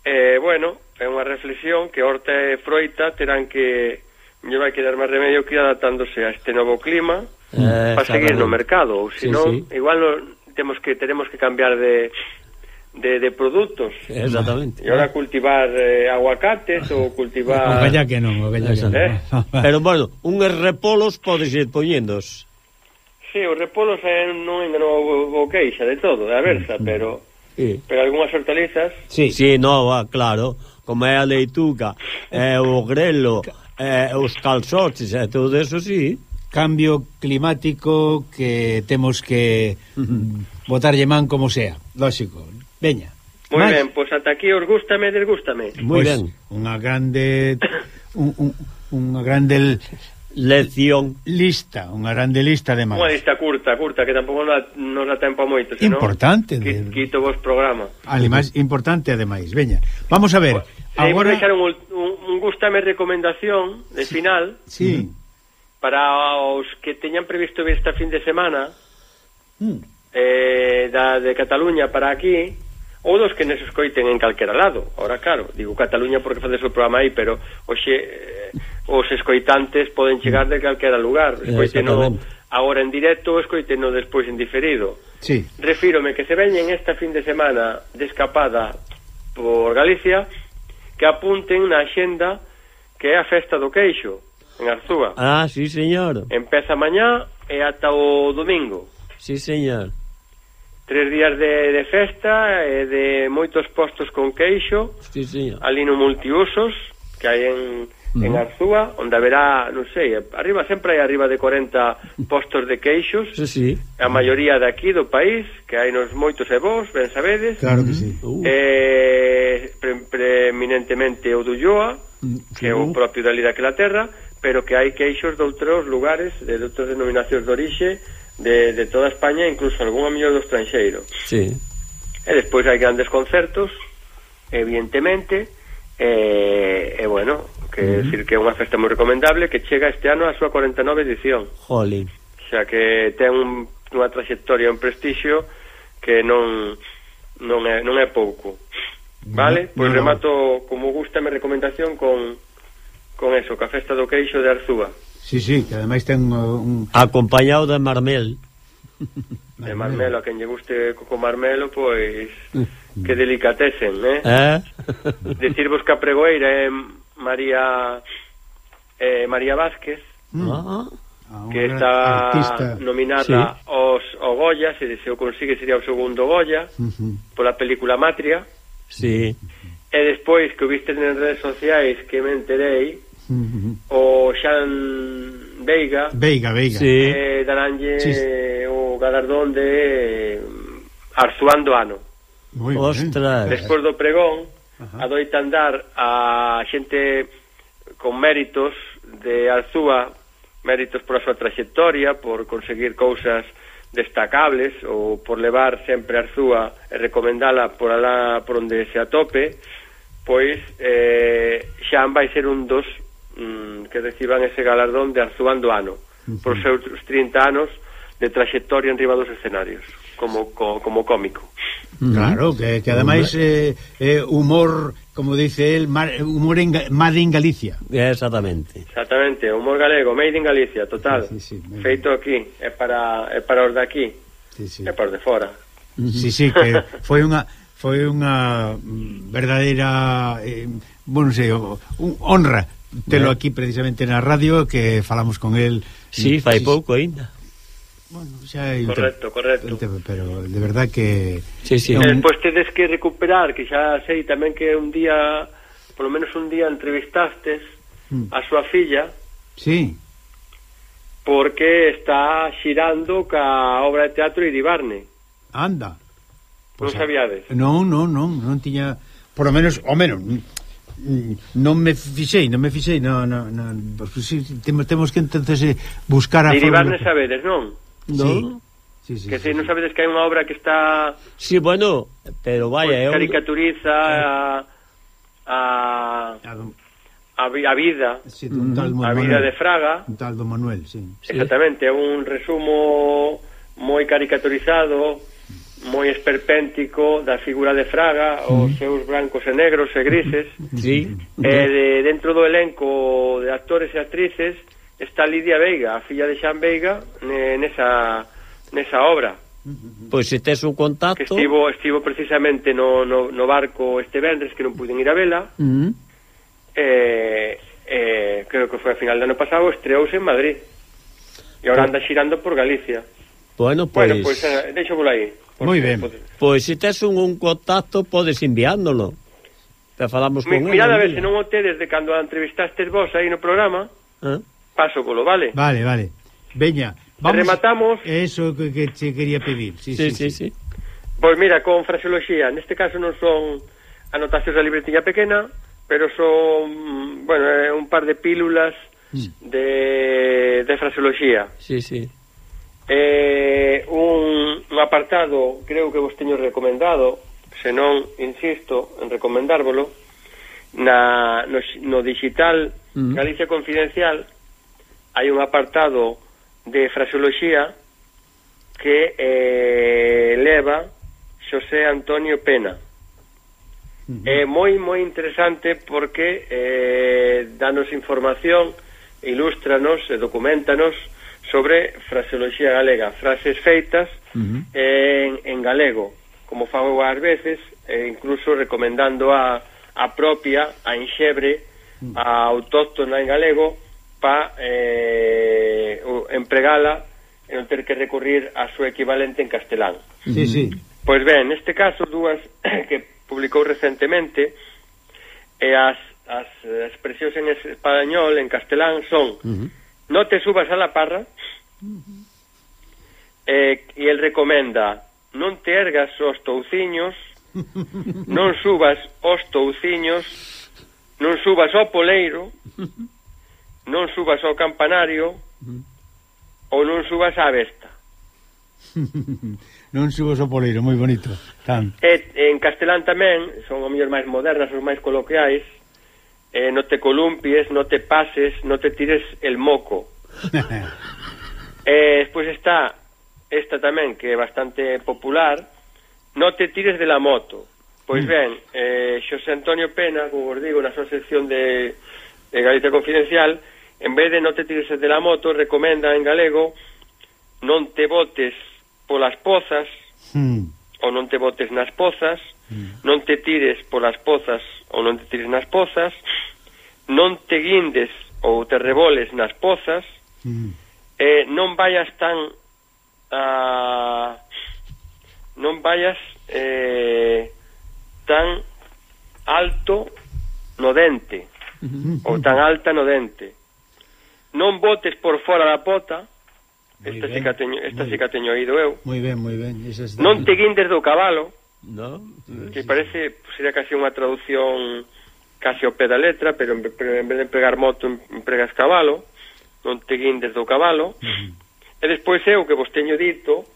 eh, bueno, é unha reflexión que horta e froita terán que non vai quedar máis remedio que adaptándose a este novo clima eh, para seguir no mercado, ou senón sí, sí. igual no, temos que teremos que cambiar de de, de produtos. Exactamente. E agora cultivar eh, aguacates ou cultivar... O que non, o que non. Eh? Pero, bueno, un repolos podes ir poñendos. Sí, o repolo xa eh, non enganou o, o queixa de todo, de aversa, pero sí. pero algunhas hortalizas... Sí, sí, no, ah, claro, como é a leituca, é o grelo, é os calzotes, é todo eso, sí. Cambio climático que temos que mm, botarlle man como sea, lógico. Veña. Moi ben, pois ata aquí os gústame e desgústame. Moi pues, ben. Unha grande... Un, un, unha grande lección lista, unha grande lista de máis. Unha lista curta, curta, que tampouco non dá tempo moito, senón importante de... quito vos programa. Ademais, importante ademais, veña. Vamos a ver. Pues, agora deixar un, un, un gustame recomendación de sí, final. Sí. Mm. Para os que teñan previsto vir esta fin de semana mm. eh, da de Cataluña para aquí, ou dos que nos escoiten en calquera lado. Ahora, claro, digo Cataluña porque faces o programa aí, pero hoxe eh, os escoitantes poden chegar de calquera lugar, eh, escoiteno agora en directo ou escoiteno despois en diferido. Sí. Refírome que se veñen esta fin de semana de escapada por Galicia que apunten na xenda que é a festa do queixo en Arzúa. Ah, sí, señor. Empeza mañá e ata o domingo. Sí, señor. Tres días de, de festa e de moitos postos con queixo. Sí, señor. Ali no multiusos que hai en -huh. en Arzúa, onde haberá, non sei, arriba sempre hai arriba de 40 postos de queixos, sí, sí. a maioría de aquí do país, que hai nos moitos e vos, ben sabedes. Claro que sí. Uh. Eh, pre preeminentemente o do Ulloa, mm, que é o propio dali daquela terra, pero que hai queixos de outros lugares, de outras denominacións de orixe, de, de toda España, incluso algún mellor do estranxeiro. Sí. E despois hai grandes concertos, evidentemente, E, e bueno, que uh -huh. decir que é unha festa moi recomendable que chega este ano á súa 49 edición. Jolín. Xa que ten un, unha trayectoria, un prestixio que non non é, non é pouco. Vale? Pois no, no. remato como gusta me recomendación con con eso, ca festa do queixo de Arzúa. Sí, sí, que ademais ten uh, un... Acompañado de marmel. <laughs> De marmelo, a quen lle guste co marmelo, pois que delicatesen, né? Eh? <laughs> Decirvos que a pregoeira é María eh, María Vázquez, ah, que está artista. nominada sí. aos ao Goya, se, se o consigue sería o segundo Goya, uh -huh. pola película Matria. Sí. E despois que o viste nas redes sociais que me enterei, uh -huh. o Xan Veiga Veiga, Veiga sí. eh, daranlle sí. o galardón de eh, Arzuán do Ano Muy Ostras bien. Despois do pregón Ajá. adoitan dar a xente con méritos de Arzúa méritos por a súa trayectoria por conseguir cousas destacables ou por levar sempre a Arzúa e recomendala por alá por onde se atope pois eh, xa vai ser un dos mm, que reciban ese galardón de Arzuando Ano uh -huh. por seus 30 anos de traxectoria en riba dos escenarios como, co, como cómico. Claro, que, que ademais eh, eh, humor, como dice el humor en, made in Galicia. Exactamente. Exactamente, humor galego, made in Galicia, total. Sí, sí, sí, feito aquí, é para, é para os de aquí sí, sí. é para os de fora. Sí, sí, que <laughs> foi unha foi unha mm, verdadeira eh, bueno, sei, honra telo aquí precisamente na radio que falamos con el Si, sí, fai pouco ainda Bueno, xa hai Correcto, correcto. Tempo, pero de verdad que Sí, sí. Un... Despois tedes que recuperar, que xa sei tamén que un día, polo menos un día entrevistastes mm. a súa filla. Sí. Porque está xirando ca obra de teatro Iribarne. Anda. Pues non sabíades. Non, non, non, non tiña, por lo menos, o menos non me fixei, non me fixei, no, no, no, temos, temos que entonces eh, buscar a Derivarne saberes, non? Non? Sí. Sí, sí, que se sí. non sabedes que hai unha obra que está Sí, bueno, pero vaya, pues, caricaturiza eh, a a a, a vida, sí, un tal a vida de Fraga, un tal do Manuel, sí. Exactamente, é un resumo moi caricaturizado moi esperpéntico da figura de Fraga, mm. os seus brancos e negros e grises. Sí. E de, dentro do elenco de actores e actrices está Lidia Veiga, a filla de Xan Veiga, nesa, nesa obra. Pois se tes o contacto... Que estivo, estivo precisamente no, no, no barco este vendres que non puden ir a vela, mm. eh, eh, creo que foi a final do ano pasado, estreouse en Madrid. E agora anda xirando por Galicia. Bueno, pois... Pues... Bueno, pois, pues, eh, deixo aí. Moi ben. Pois se tes un, un contacto podes enviándolo. Te falamos Mi, él. Mirad a ver se non o tedes de cando a entrevistastes vos aí no programa. Eh? Paso polo, vale? Vale, vale. Veña, vamos. Rematamos. Eso que, que che quería pedir. Sí, sí, sí. sí. sí. Pois mira, con fraseoloxía, neste caso non son anotacións da libretiña pequena, pero son, mm, bueno, un par de pílulas mm. de, de fraseoloxía. Sí, sí eh, un, un apartado creo que vos teño recomendado senón insisto en recomendárvolo na, no, no digital mm. Galicia Confidencial hai un apartado de fraseoloxía que eh, leva Xosé Antonio Pena mm-hmm. é moi moi interesante porque eh, danos información ilústranos, documentanos sobre fraseoloxía galega, frases feitas uh -huh. en, en galego, como fago ás veces, e incluso recomendando a, a propia, a enxebre, a autóctona en galego, pa eh, empregala e non ter que recurrir a súa equivalente en castelán. Sí, sí. Pois ben, neste caso, dúas <coughs> que publicou recentemente, e as, as expresións en español, en castelán, son... Uh -huh no te subas a la parra, eh, e el recomenda non te ergas os touciños, non subas os touciños, non subas ao poleiro, non subas ao campanario, ou non subas á besta. non subas ao poleiro, moi bonito. Tan. E, en castelán tamén, son o mellor máis modernas, os máis coloquiais, eh, no te columpies, no te pases, no te tires el moco. <laughs> eh, despois está esta tamén, que é bastante popular, no te tires de la moto. Pois mm. ben, eh, Xosé Antonio Pena, como vos digo, na súa sección de, de Galicia Confidencial, en vez de no te tires de la moto, recomenda en galego non te botes polas pozas, mm. ou non te botes nas pozas, Mm. non te tires polas pozas ou non te tires nas pozas, non te guindes ou te reboles nas pozas, mm. eh, non vayas tan... a... non vayas eh, tan alto no dente, mm -hmm. ou tan alta no dente. Non botes por fora da pota, esta, ben, si teño, esta si teño ido eu. Moi ben, moi ben. Esas non te guindes do cabalo, ¿no? Que parece, sería casi unha traducción casi ao pé da letra, pero en, en vez de empregar moto, empregas cabalo, non te guindes do cabalo. E despois é o que vos teño dito,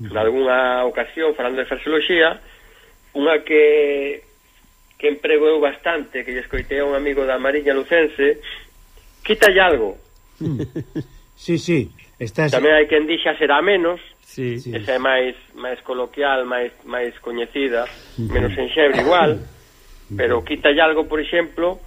en algunha ocasión, falando de fraseoloxía, unha que que emprego eu bastante, que lle escoitei a un amigo da Mariña Lucense, quítalle algo. <laughs> sí, sí. Estás... Tamén hai quen dixa será menos, sí. sí. esa é máis máis coloquial, máis máis coñecida, menos enxebre igual, pero quítalle algo, por exemplo,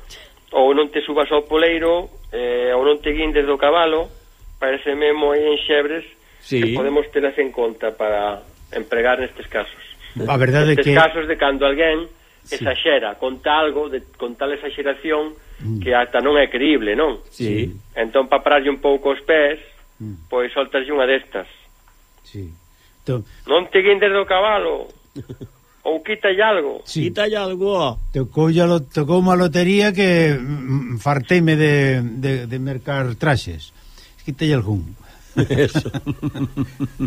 ou non te subas ao poleiro, eh, ou non te guindes do cabalo, pareceme moi enxebres sí. que podemos telas en conta para empregar nestes casos. A verdade nestes que... casos de cando alguén sí. exaxera, conta algo, de, con tal exaxeración, mm. que ata non é creíble, non? Sí. Entón, para pararlle un pouco os pés, mm. pois soltaslle unha destas. Sí. Então, Non te guindes do cabalo. <laughs> ou quítalle algo. Sí. Quítalle algo. Tocou a lo, tocou unha lotería que mm, mm, farteime de, de, de mercar traxes. Quítalle algún. <laughs> Eso.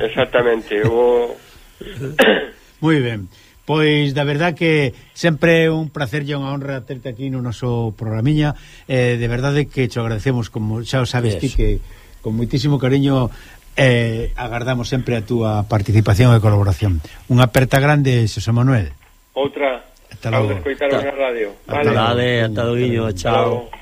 Exactamente. O... <coughs> Moi ben. Pois, da verdad que sempre é un placer e unha honra terte aquí no noso programiña. Eh, de verdade que te agradecemos, como xa o sabes Eso. ti, que con moitísimo cariño eh, agardamos sempre a túa participación e colaboración. Unha aperta grande, Xosé Manuel. Outra. Hasta logo. Hasta, hasta, hasta, hasta, hasta, hasta, hasta, hasta, hasta, hasta,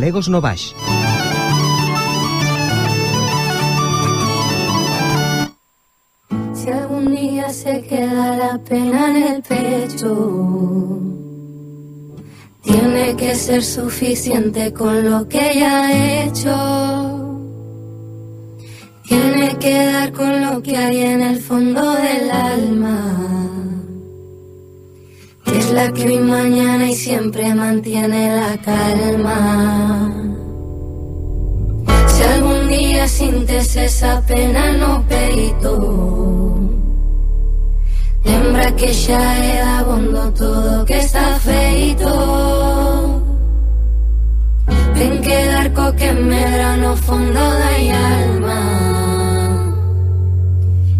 Galegos no. Si algún día se queda la pena en el pecho, tiene que ser suficiente con lo que ya he hecho. Tiene que dar con lo que hay en el fondo del alma. La que hoy, mañana y siempre mantiene la calma. Si algún día sientes esa pena no peito Lembra que xa é abondo todo que está feito. Ten que dar que medra no fondo da alma.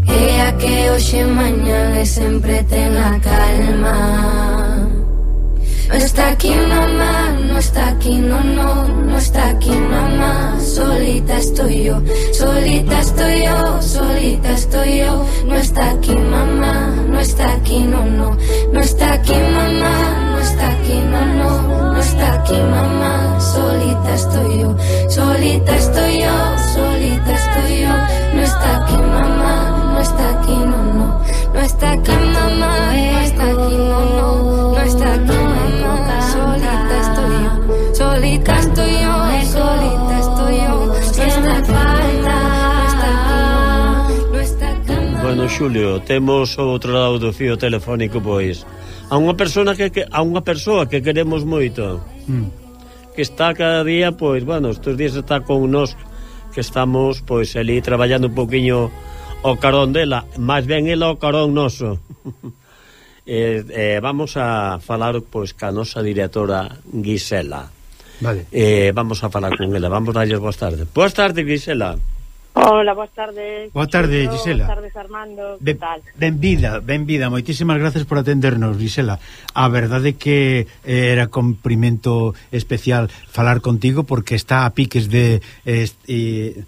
E a que hoxe mañá e sempre ten a calma No está aquí mamá, no está aquí, no, no, no está aquí mamá. Solita estoy yo, solita estoy yo, solita estoy yo. No está aquí mamá, no está aquí, no, no, no está aquí mamá, no está aquí, no, no, no está aquí mamá. Solita estoy yo, solita estoy yo, solita estoy yo. No está aquí mamá, no está aquí, no, no, no está aquí mamá, no está aquí, no, no, no está aquí. bueno, Xulio, temos outro lado do fío telefónico, pois. A unha persona que, que a unha persoa que queremos moito. Mm. Que está cada día, pois, bueno, estes días está con nós que estamos, pois, ali traballando un poquinho o carón dela, máis ben ela o carón noso. eh, <laughs> eh, vamos a falar, pois, ca nosa directora Gisela. Vale. Eh, vamos a falar con ela, vamos a darlle boas tardes. Boas tardes, Gisela. Hola, boas tardes. Boa tarde, Pedro, Gisela. Boas tardes, Armando. Ben, tal? Benvida, benvida. Moitísimas gracias por atendernos, Gisela. A verdade que eh, era cumprimento especial falar contigo porque está a piques de... eh,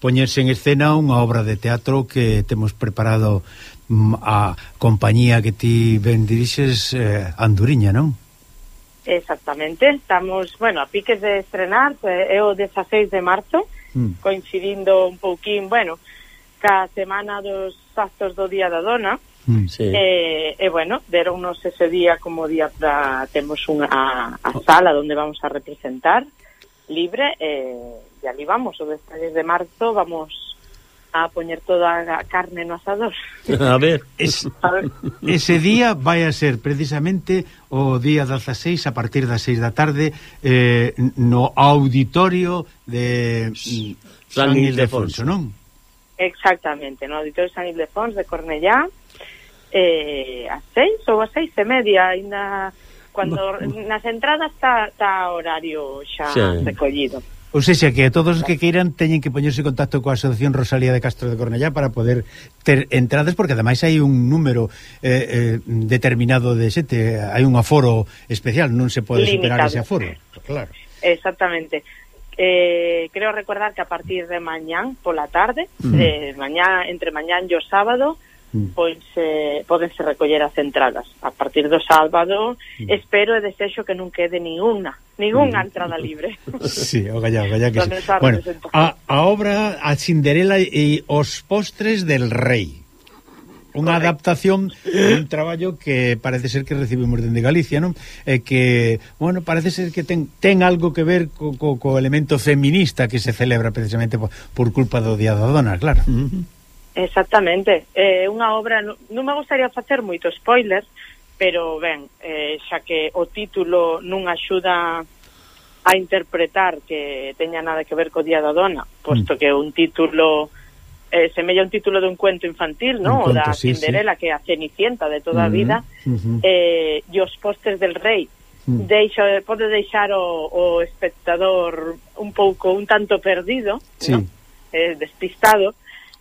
poñerse en escena unha obra de teatro que temos preparado mm, a compañía que ti ben dirixes eh, Anduriña, non? Exactamente, estamos, bueno, a piques de estrenar, eh, é o 16 de marzo, mm. coincidindo un pouquín, bueno, ca semana dos actos do Día da Dona, mm, sí. e, e bueno, deronnos ese día como día para temos unha a sala onde vamos a representar libre e, e ali vamos, o 10 de marzo vamos a poñer toda a carne no asador. A ver, es, a ver. ese día vai a ser precisamente o día das 6 a partir das 6 da tarde eh, no auditorio de mm, San, San Ildefonso, non? Exactamente, no auditorio San Ildefonso de Cornellá eh, a 6 ou a 6 e media ainda cuando nas entradas está horario xa sí. recollido. Ou seja, que todos os que queiran teñen que poñerse en contacto coa Asociación Rosalía de Castro de Cornellá para poder ter entradas, porque ademais hai un número eh, eh, determinado de xente, hai un aforo especial, non se pode Limitable. superar ese aforo. Claro. Exactamente. Eh, creo recordar que a partir de mañán, pola tarde, mm. eh, mañá, entre mañán e o sábado, mm. pois eh, podense recoller as entradas a partir do sábado mm. espero e desexo que non quede ninguna ninguna mm. entrada libre <laughs> sí, o gallá, o gallá que sí. bueno, a, a obra a Cinderela e os postres del rei unha adaptación un traballo que parece ser que recibimos dende Galicia, non? E que, bueno, parece ser que ten, ten algo que ver co, co, co elemento feminista que se celebra precisamente por, por culpa do Día da Dona, claro. Mm-hmm. Exactamente. É eh, unha obra, non me gustaría facer moito spoiler, pero ben, eh, xa que o título non axuda a interpretar que teña nada que ver co Día da Dona, posto mm. que un título eh, semella un título de un cuento infantil, ¿no? Un cuento, o da sí, Cinderela, sí. que é a Cenicienta de toda a vida, uh -huh. eh, e os postes del rei. Mm. Uh -huh. Deixo, pode deixar o, o espectador un pouco, un tanto perdido, sí. ¿no? eh, despistado,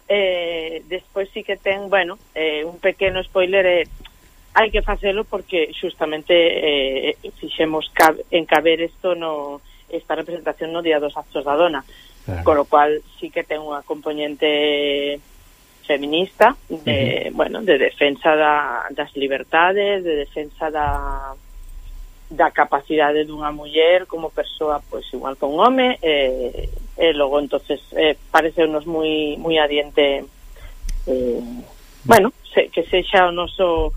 eh, despois sí que ten, bueno, eh, un pequeno spoiler eh, hai que facelo porque justamente eh, fixemos cab encaber isto no esta representación no Día dos Actos da Dona, claro. con lo cual sí que ten unha componente feminista de, uh -huh. bueno, de defensa da, das libertades, de defensa da da capacidade dunha muller como persoa, pois igual con home, eh, Eh, e logo entonces eh, pareceunos moi moi adiente eh, bueno, se, que sexa o noso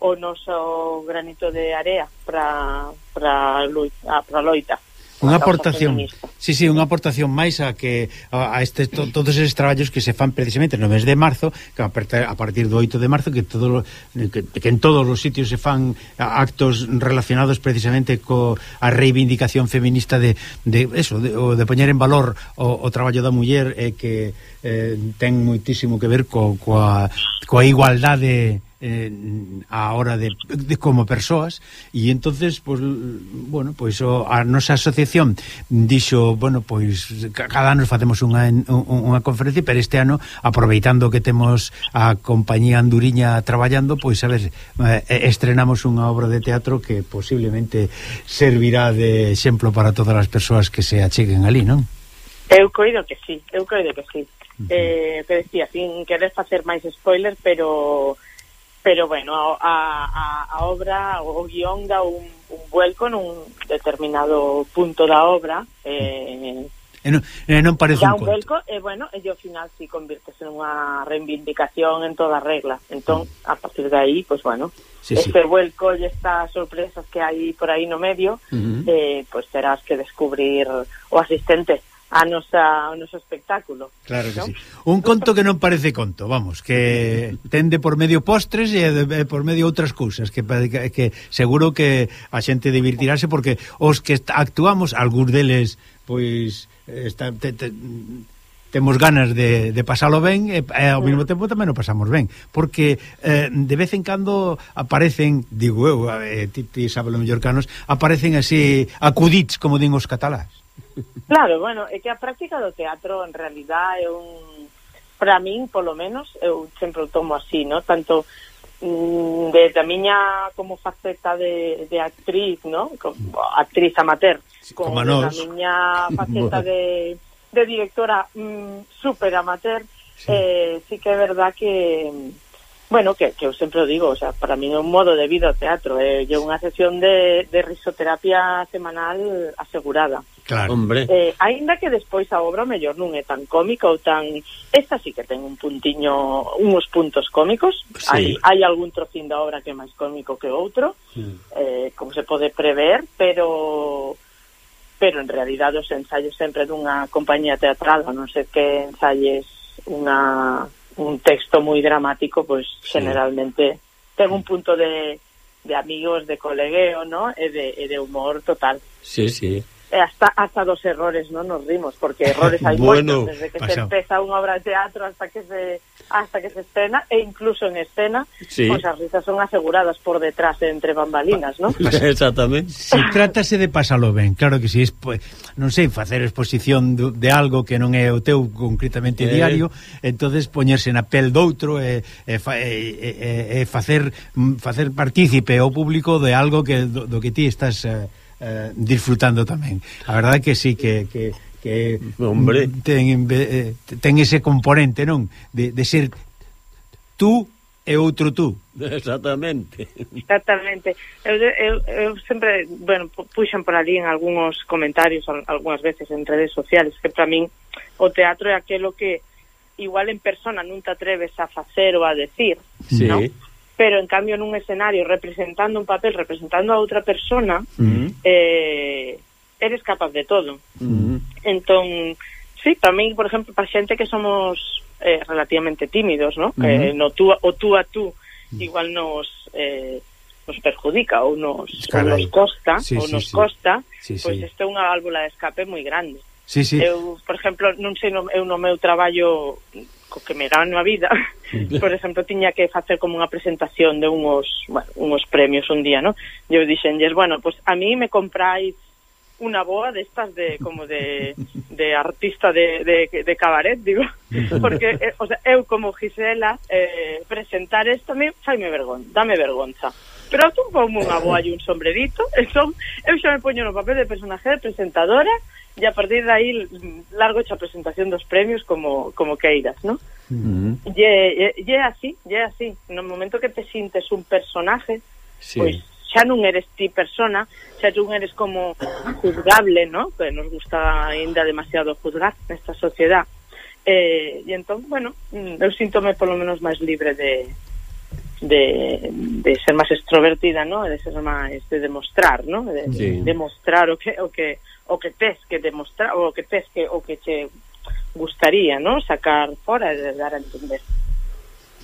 o noso granito de area para para ah, loita, para loita. Unha aportación, sí, sí, unha aportación máis a que a este, to, todos estes traballos que se fan precisamente no mes de marzo, que a partir do 8 de marzo que todo que, que en todos os sitios se fan actos relacionados precisamente co a reivindicación feminista de, de eso, de, o de poñer en valor o, o traballo da muller e eh, que eh, ten moitísimo que ver co, coa, coa igualdade eh, a hora de, de como persoas e entonces pues, bueno, pois pues, a nosa asociación dixo, bueno, pois cada ano facemos unha, unha conferencia pero este ano, aproveitando que temos a compañía Anduriña traballando, pois a ver, eh, eh, estrenamos unha obra de teatro que posiblemente servirá de exemplo para todas as persoas que se acheguen ali, non? Eu coido que sí, eu coido que sí eh, que decía, sin querer facer máis spoiler, pero pero bueno, a, a, a obra, o guión dá un, un vuelco nun determinado punto da obra, eh, E non, e non parece un, un conto. E eh, bueno, e ao final si convirtese nunha reivindicación en toda regla. Entón, a partir de aí, pois pues bueno, sí, este sí. vuelco e estas sorpresas que hai por aí no medio, uh -huh. eh, pois pues terás que descubrir o asistente a nosa, o noso espectáculo. Claro que ¿no? sí. Un conto que non parece conto, vamos, que tende por medio postres e eh, por medio outras cousas, que, que seguro que a xente divertirase porque os que actuamos, algúns deles, pois, eh, está, te, te, temos ganas de, de pasalo ben e, e ao mesmo tempo tamén o pasamos ben porque eh, de vez en cando aparecen, digo eu eh, ti, ti sabe lo mellor canos aparecen así acudits, como din os catalás Claro, bueno, é que a práctica do teatro en realidad é un para min, polo menos, eu sempre o tomo así, no? Tanto mm, desde a miña como faceta de, de actriz, no? Como, actriz amateur, como, como a miña faceta <laughs> de, de directora mm, super amateur, sí. eh, sí que é verdad que Bueno, que, que eu sempre o digo, o sea, para mí é un modo de vida o teatro, é eh, unha sesión de, de risoterapia semanal asegurada. Claro. Hombre. Eh, aínda que despois a obra mellor non é tan cómica ou tan... Esta sí que ten un puntiño, uns puntos cómicos. Sí. Hai, hai algún trocín da obra que é máis cómico que outro, mm. eh, como se pode prever, pero pero en realidad os ensaios sempre dunha compañía teatral, a non ser que ensaies unha, un texto moi dramático, pois sí. generalmente ten un punto de, de amigos, de colegueo, ¿no? e, de, e de humor total. Sí, sí. Eh, hasta hasta dos errores non nos rimos porque errores hai <laughs> bueno, moitos desde que pasao. se empeza unha obra de teatro hasta que se hasta que se escena e incluso en escena sí. pois pues, as risas son aseguradas por detrás entre bambalinas, non? <laughs> Exactamente. Si trátase de pasalo ben, claro que si es pues, non sei, facer exposición de, de algo que non é o teu concretamente eh. diario, entonces poñerse na pel doutro e, e, fa, e, e, e facer mm, facer partícipe ao público de algo que do, do que ti estás eh, eh, disfrutando tamén. A verdade que sí que, que que Hombre. ten eh, ten ese componente, non? De, de ser tú e outro tú. Exactamente. Exactamente. Eu, eu, eu sempre, bueno, puxan por ali en algúns comentarios algunhas veces en redes sociales que para min o teatro é aquilo que igual en persona non te atreves a facer ou a decir, sí. non? pero en cambio nun escenario representando un papel, representando a outra persona, mm eh, eres capaz de todo. mm. Entón, sí, para mí, por exemplo, para xente que somos eh, relativamente tímidos, ¿no? Que -huh. eh, no tú, o tú a tú, igual nos... Eh, nos perjudica ou nos, Carai. ou nos costa, sí, ou sí, nos sí. costa, sí, pois sí. pois isto é unha válvula de escape moi grande. Sí, sí. Eu, por exemplo, non sei, no, eu no meu traballo co que me dan na vida, <laughs> por exemplo, tiña que facer como unha presentación de unhos, bueno, unhos premios un día, ¿no? E eu dixenlles, bueno, pues a mí me compráis unha boa destas de como de, de artista de, de, de cabaret, digo, <laughs> porque eh, o sea, eu como Gisela eh, presentar isto me faime vergon, dame vergonza. Pero eu un unha boa e un sombrerito, e son, eu xa me poño no papel de personaje de presentadora e a partir de aí largo a presentación dos premios como, como queiras, non? Uh -huh. e, e, e así, e así no momento que te sintes un personaje sí. pois xa non eres ti persona xa non eres como juzgable, ¿no? que nos gusta ainda demasiado juzgar nesta sociedade eh, e entón, bueno, mm, eu síntome polo menos máis libre de, de, de ser máis extrovertida, ¿no? de ser máis de demostrar, ¿no? de, sí. demostrar o que o que o que tes que demostrar, o que tes que o que che gustaría, non? Sacar fora e dar a entender.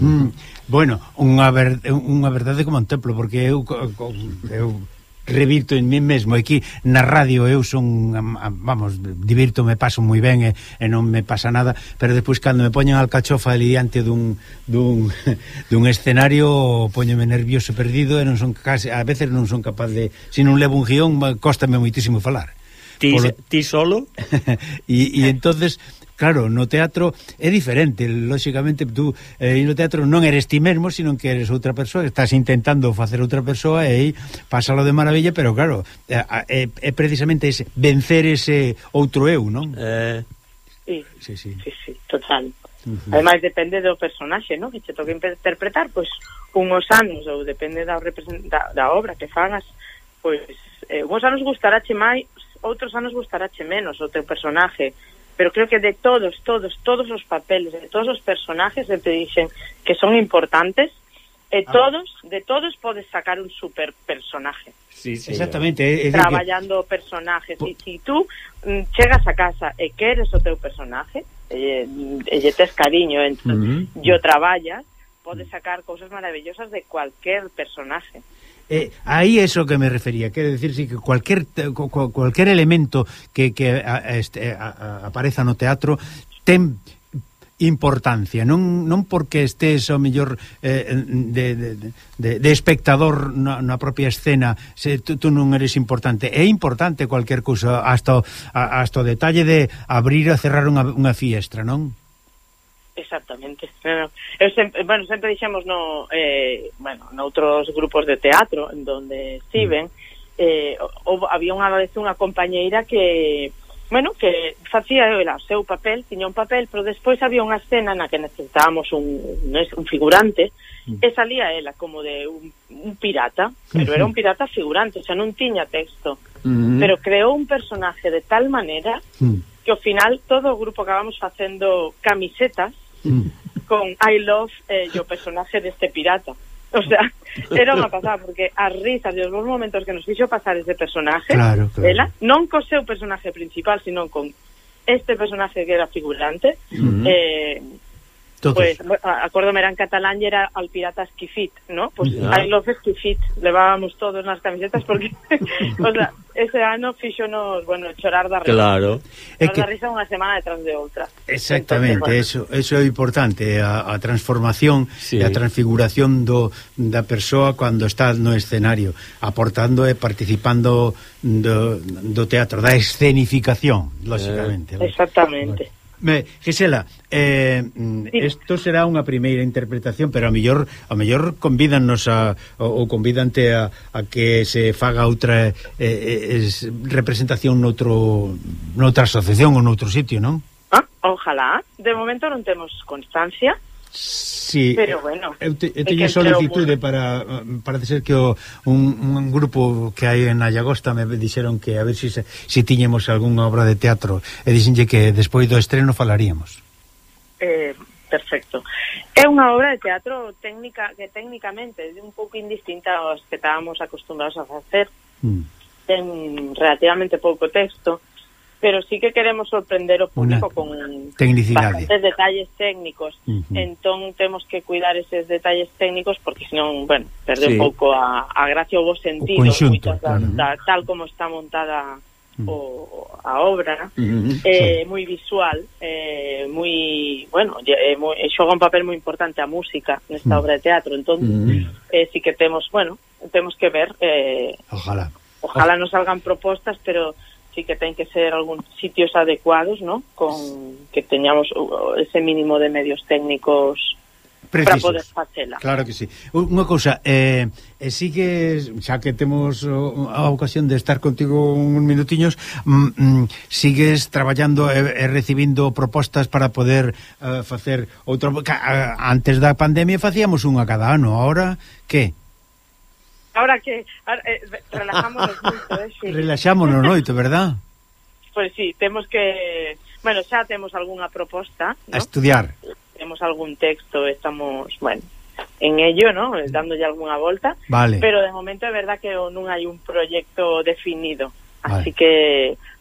Mm, bueno, unha ver, unha verdade como un templo porque eu eu revirto en mí mesmo aquí na radio eu son vamos, divirto, me paso moi ben e, e non me pasa nada, pero despois cando me poñen al cachofa ali diante dun, dun, <laughs> dun escenario poñeme nervioso perdido e non son case, a veces non son capaz de, se non levo un guión, costame moitísimo falar Ti, Polo... ti solo. <laughs> e entonces Claro, no teatro é diferente, lóxicamente tú eh, no teatro non eres ti mesmo, sino que eres outra persoa, estás intentando facer outra persoa e aí pásalo de maravilla, pero claro, eh, é, eh, é precisamente ese, vencer ese outro eu, non? Eh... Sí, sí, sí. sí, sí total. Uh. Ademais depende do personaxe, non? Que che toque interpretar, pois, unhos anos ou depende da, da, da obra que fagas, pois, eh, unhos anos gustarache máis outros anos gustarache menos o teu personaje, pero creo que de todos, todos, todos os papeles, de todos os personajes que te dixen que son importantes, e ah. todos, de todos podes sacar un super personaje. Sí, sí exactamente. É, é Traballando que... personajes. Po... E si tú mm, chegas a casa e queres o teu personaje, e, e lle tes cariño, entón, uh -huh. yo traballas, podes sacar cousas maravillosas de cualquier personaje. Eh, aí é eso que me refería, quero dicirse que cualquier cualquier elemento que, que a, este, a, a, apareza no teatro ten importancia, non, non porque estés o mellor eh, de, de, de, de espectador na, na propia escena, se tú, tú non eres importante, é importante cualquier cousa hasta, hasta o detalle de abrir ou cerrar unha, unha fiestra, non? Exactamente. <laughs> Bueno, eu sempre, bueno, sempre dixemos no, eh, bueno, noutros grupos de teatro en onde estiven, mm. eh, o, había unha vez unha compañeira que bueno, que facía ela o seu papel, tiña un papel, pero despois había unha escena na que necesitábamos un, un figurante mm. e salía ela como de un, un pirata, pero era un <laughs> pirata figurante, xa non tiña texto, mm pero creou un personaje de tal maneira mm. que ao final todo o grupo acabamos facendo camisetas Mm. con I Love eh, yo o personaje deste pirata. O sea, <laughs> era unha pasada porque as risas e os bons momentos que nos fixo pasar ese personaje, claro, claro. Ela, non co seu personaje principal, sino con este personaje que era figurante, uh -huh. eh, Entonces, pues, acórdome, era en catalán y era al pirata esquifit, ¿no? Pues yeah. I love esquifit, levábamos todos nas camisetas porque, <laughs> o sea, ese ano fixonos, bueno, chorar da risa. Claro. É que... da risa unha semana detrás de outra. Exactamente, Entonces, bueno. eso, eso é importante, a, a transformación sí. e a transfiguración do, da persoa cando está no escenario, aportando e participando do, do teatro, da escenificación, lógicamente. Eh, exactamente. Me, Gisela, eh, isto será unha primeira interpretación, pero a mellor a mellor convídannos a ou convídante a, a que se faga outra eh, eh, es, representación noutro noutra asociación ou noutro sitio, non? Ah, ojalá. De momento non temos constancia. Sí, pero bueno, eu, te, eu teño solicitude para parece ser que o, un, un grupo que hai en Ayagosta me dixeron que a ver se si, si tiñemos algunha obra de teatro e dixenlle que despois do estreno falaríamos. Eh, perfecto. É unha obra de teatro técnica que técnicamente é un pouco indistinta aos que estábamos acostumbrados a facer. Mm. Ten relativamente pouco texto pero sí que queremos sorprender o público Una con tecnicidade. bastantes detalles técnicos. Uh -huh. Entón temos que cuidar eses detalles técnicos porque senón, bueno, perde sí. un pouco a, a gracia ou o sentido o conxunto, da, claro. da, tal como está montada o, a obra, uh -huh. eh, sí. moi visual, eh, moi, bueno, eh, moi, eh, xoga un papel moi importante a música nesta uh -huh. obra de teatro, entón uh -huh. eh, sí que temos, bueno, temos que ver eh, Ojalá. Ojalá, ojalá nos salgan propostas, pero sí que ten que ser algún sitios adecuados, ¿no? Con que teñamos uh, ese mínimo de medios técnicos Precisos. para poder facela. Claro que sí. Unha cousa, eh, eh, sí que, xa que temos a ocasión de estar contigo uns minutiños, mm, mm, sigues traballando e, eh, e recibindo propostas para poder eh, facer outro... Ca, antes da pandemia facíamos unha cada ano, ahora, que? Ahora que ahora, eh, relajámonos <laughs> moito, eh, sí. Relaxámonos noito, verdad? Pois pues sí, temos que, bueno, xa temos algunha proposta, ¿no? A estudiar. Temos algún texto, estamos, bueno, en ello, ¿no? Dándolle algunha volta, vale. pero de momento é verdad que non hai un proyecto definido. Así vale. que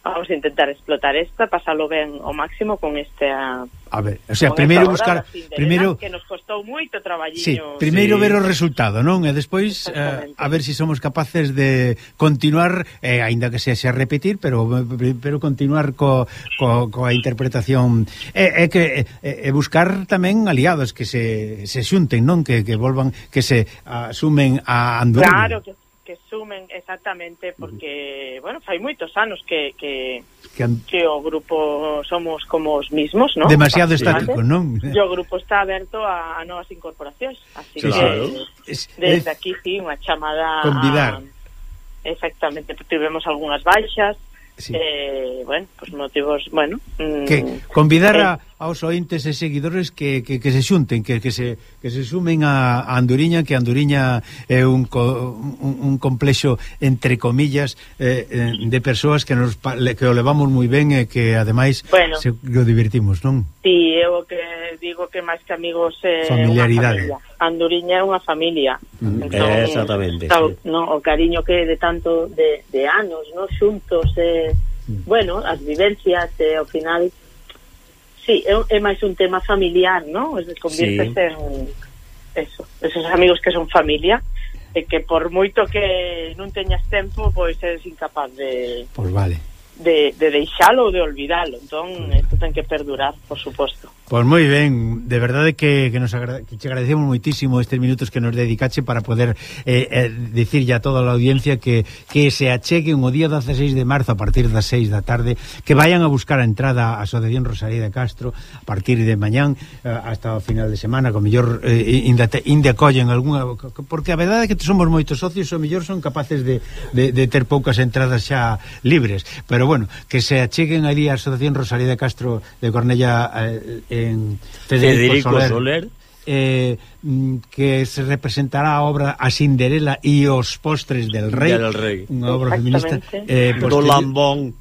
vamos a intentar explotar esta, pasalo ben ao máximo con este a, a ver, o sea, primeiro buscar primeiro que nos costou moito traballiño. Sí, primeiro sí. ver o resultado, non? E despois eh, a ver se si somos capaces de continuar eh, aínda que se xa repetir, pero pero continuar co, co, coa interpretación e eh, eh, que eh, eh, buscar tamén aliados que se, se xunten, non? Que, que volvan que se ah, asumen a Andorra. Claro que que sumen exactamente porque, bueno, fai moitos anos que que, que, que o grupo somos como os mismos, non? Demasiado estático, non? E o grupo está aberto a, a novas incorporacións, así sí, claro. que desde aquí sí unha chamada convidar. A, exactamente, tivemos algunhas baixas, sí. eh, bueno, pues motivos, bueno, mmm, que mm, convidar a eh, aos ointes e seguidores que, que, que se xunten, que, que, se, que se sumen a, a Anduriña, que Anduriña é un, co, un, un complexo, entre comillas, eh, eh de persoas que nos que o levamos moi ben e que, ademais, bueno, se, que o divertimos, non? Sí, eu que digo que máis que amigos é eh, Familiaridade. Anduriña é unha familia. Mm, entón, exactamente. Está, sí. no, o cariño que de tanto de, de anos, no xuntos, eh, mm. bueno, as vivencias, eh, ao final sí, é, é máis un tema familiar, ¿no? Es Conviertes sí. en eso, esos amigos que son familia e que por moito que non teñas tempo, pois eres incapaz de... Pois vale. De, de deixalo ou de olvidalo entón, pois. isto ten que perdurar, por suposto Pois moi ben, de verdade que, que nos agra que che agradecemos moitísimo estes minutos que nos dedicache para poder eh, eh, dicirlle a toda a audiencia que, que se acheguen o día 16 de marzo a partir das 6 da tarde, que vayan a buscar a entrada a Asociación Rosalía de Castro a partir de mañán eh, hasta o final de semana, con mellor eh, inda, te, inda collen alguna, porque a verdade é que somos moitos socios, o mellor son capaces de, de, de ter poucas entradas xa libres, pero bueno, que se acheguen ali a Asociación Rosalía de Castro de Cornella eh, eh en Federico, Federico Soler, Soler. Eh, mm, que se representará a obra A Cinderela e os postres del rei, del rei. unha obra feminista eh, do Lambón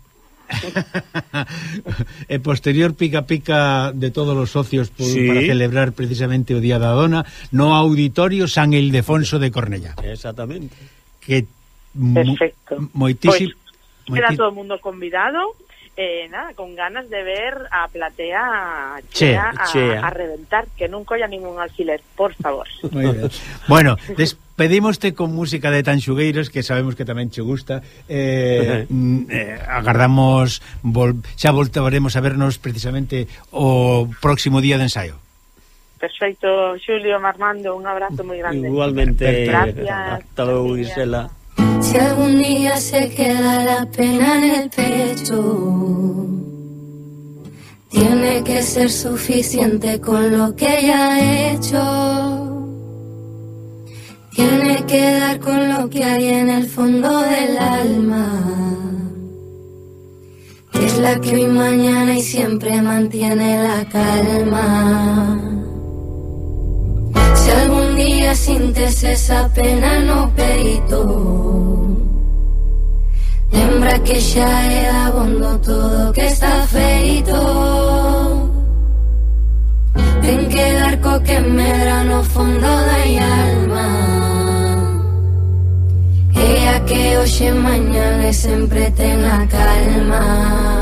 <laughs> e eh, posterior pica pica de todos os socios por, sí. para celebrar precisamente o Día da Dona no Auditorio San Ildefonso de Cornella. Exactamente. Que Perfecto. moitísimo... Pois, pues, queda todo o mundo convidado eh, nada, con ganas de ver a platea chea, chea, a, chea. a, reventar, que non haya ningún alfiler, por favor. <laughs> Bueno, despedimoste con música de Tanxugueiros, que sabemos que tamén che gusta. Eh, <laughs> eh, agardamos, vol xa voltaremos a vernos precisamente o próximo día de ensaio. Perfecto, Xulio, Marmando, un abrazo moi grande. Igualmente. Gracias. Hasta luego, Isela. Si algún día se queda la pena en el pecho, tiene que ser suficiente con lo que ya he hecho. Tiene que dar con lo que hay en el fondo del alma. Que es la que hoy, mañana y siempre mantiene la calma. algún día sintes esa pena no peito Lembra que xa é abondo todo que está feito. Ten que dar co que medra no fondo da alma. E a que hoxe mañan e sempre ten a calma.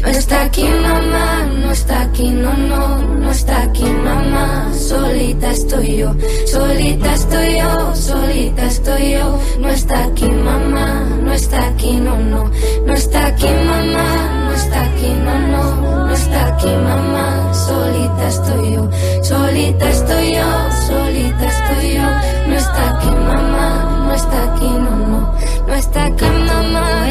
No está aquí mamá, no está aquí, no, no, no está aquí mamá. Solita estoy yo, solita estoy yo, solita estoy yo. No está aquí mamá, no está aquí, no, no, no está aquí mamá, no está aquí, no, no, no está aquí mamá. Solita estoy yo, solita estoy yo, solita estoy yo. No está aquí mamá, no está aquí, no, no, no está aquí mamá,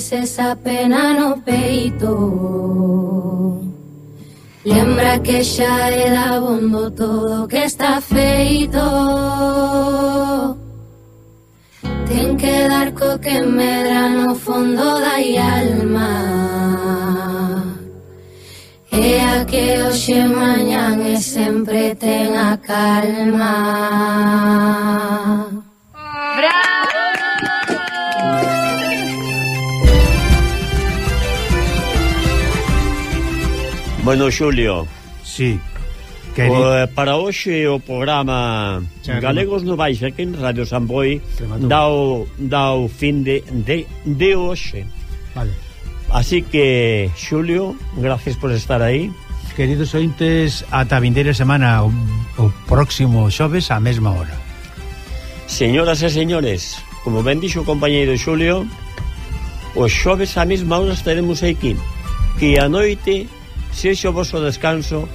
ves esa pena no peito. Lembra que xa é dabondo todo que está feito. Ten que dar co que medra no fondo da alma. E a que hoxe mañan e sempre ten a calma. Bueno, Xulio. Sí. Querido. O, para hoxe o programa Charma. Galegos no Baixa aquí en Radio San Boi dá o, dá o fin de, de, de hoxe. Vale. Así que, Xulio, gracias por estar aí. Queridos ointes, ata a vindeira semana o, o próximo xoves á mesma hora. Señoras e señores, como ben dixo o compañeiro Xulio, os xoves á mesma hora estaremos aquí. Que a noite sexo o vosso descanso,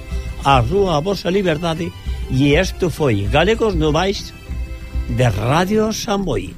a rúa a vosa liberdade, e isto foi Galegos Novais de Radio Samboí.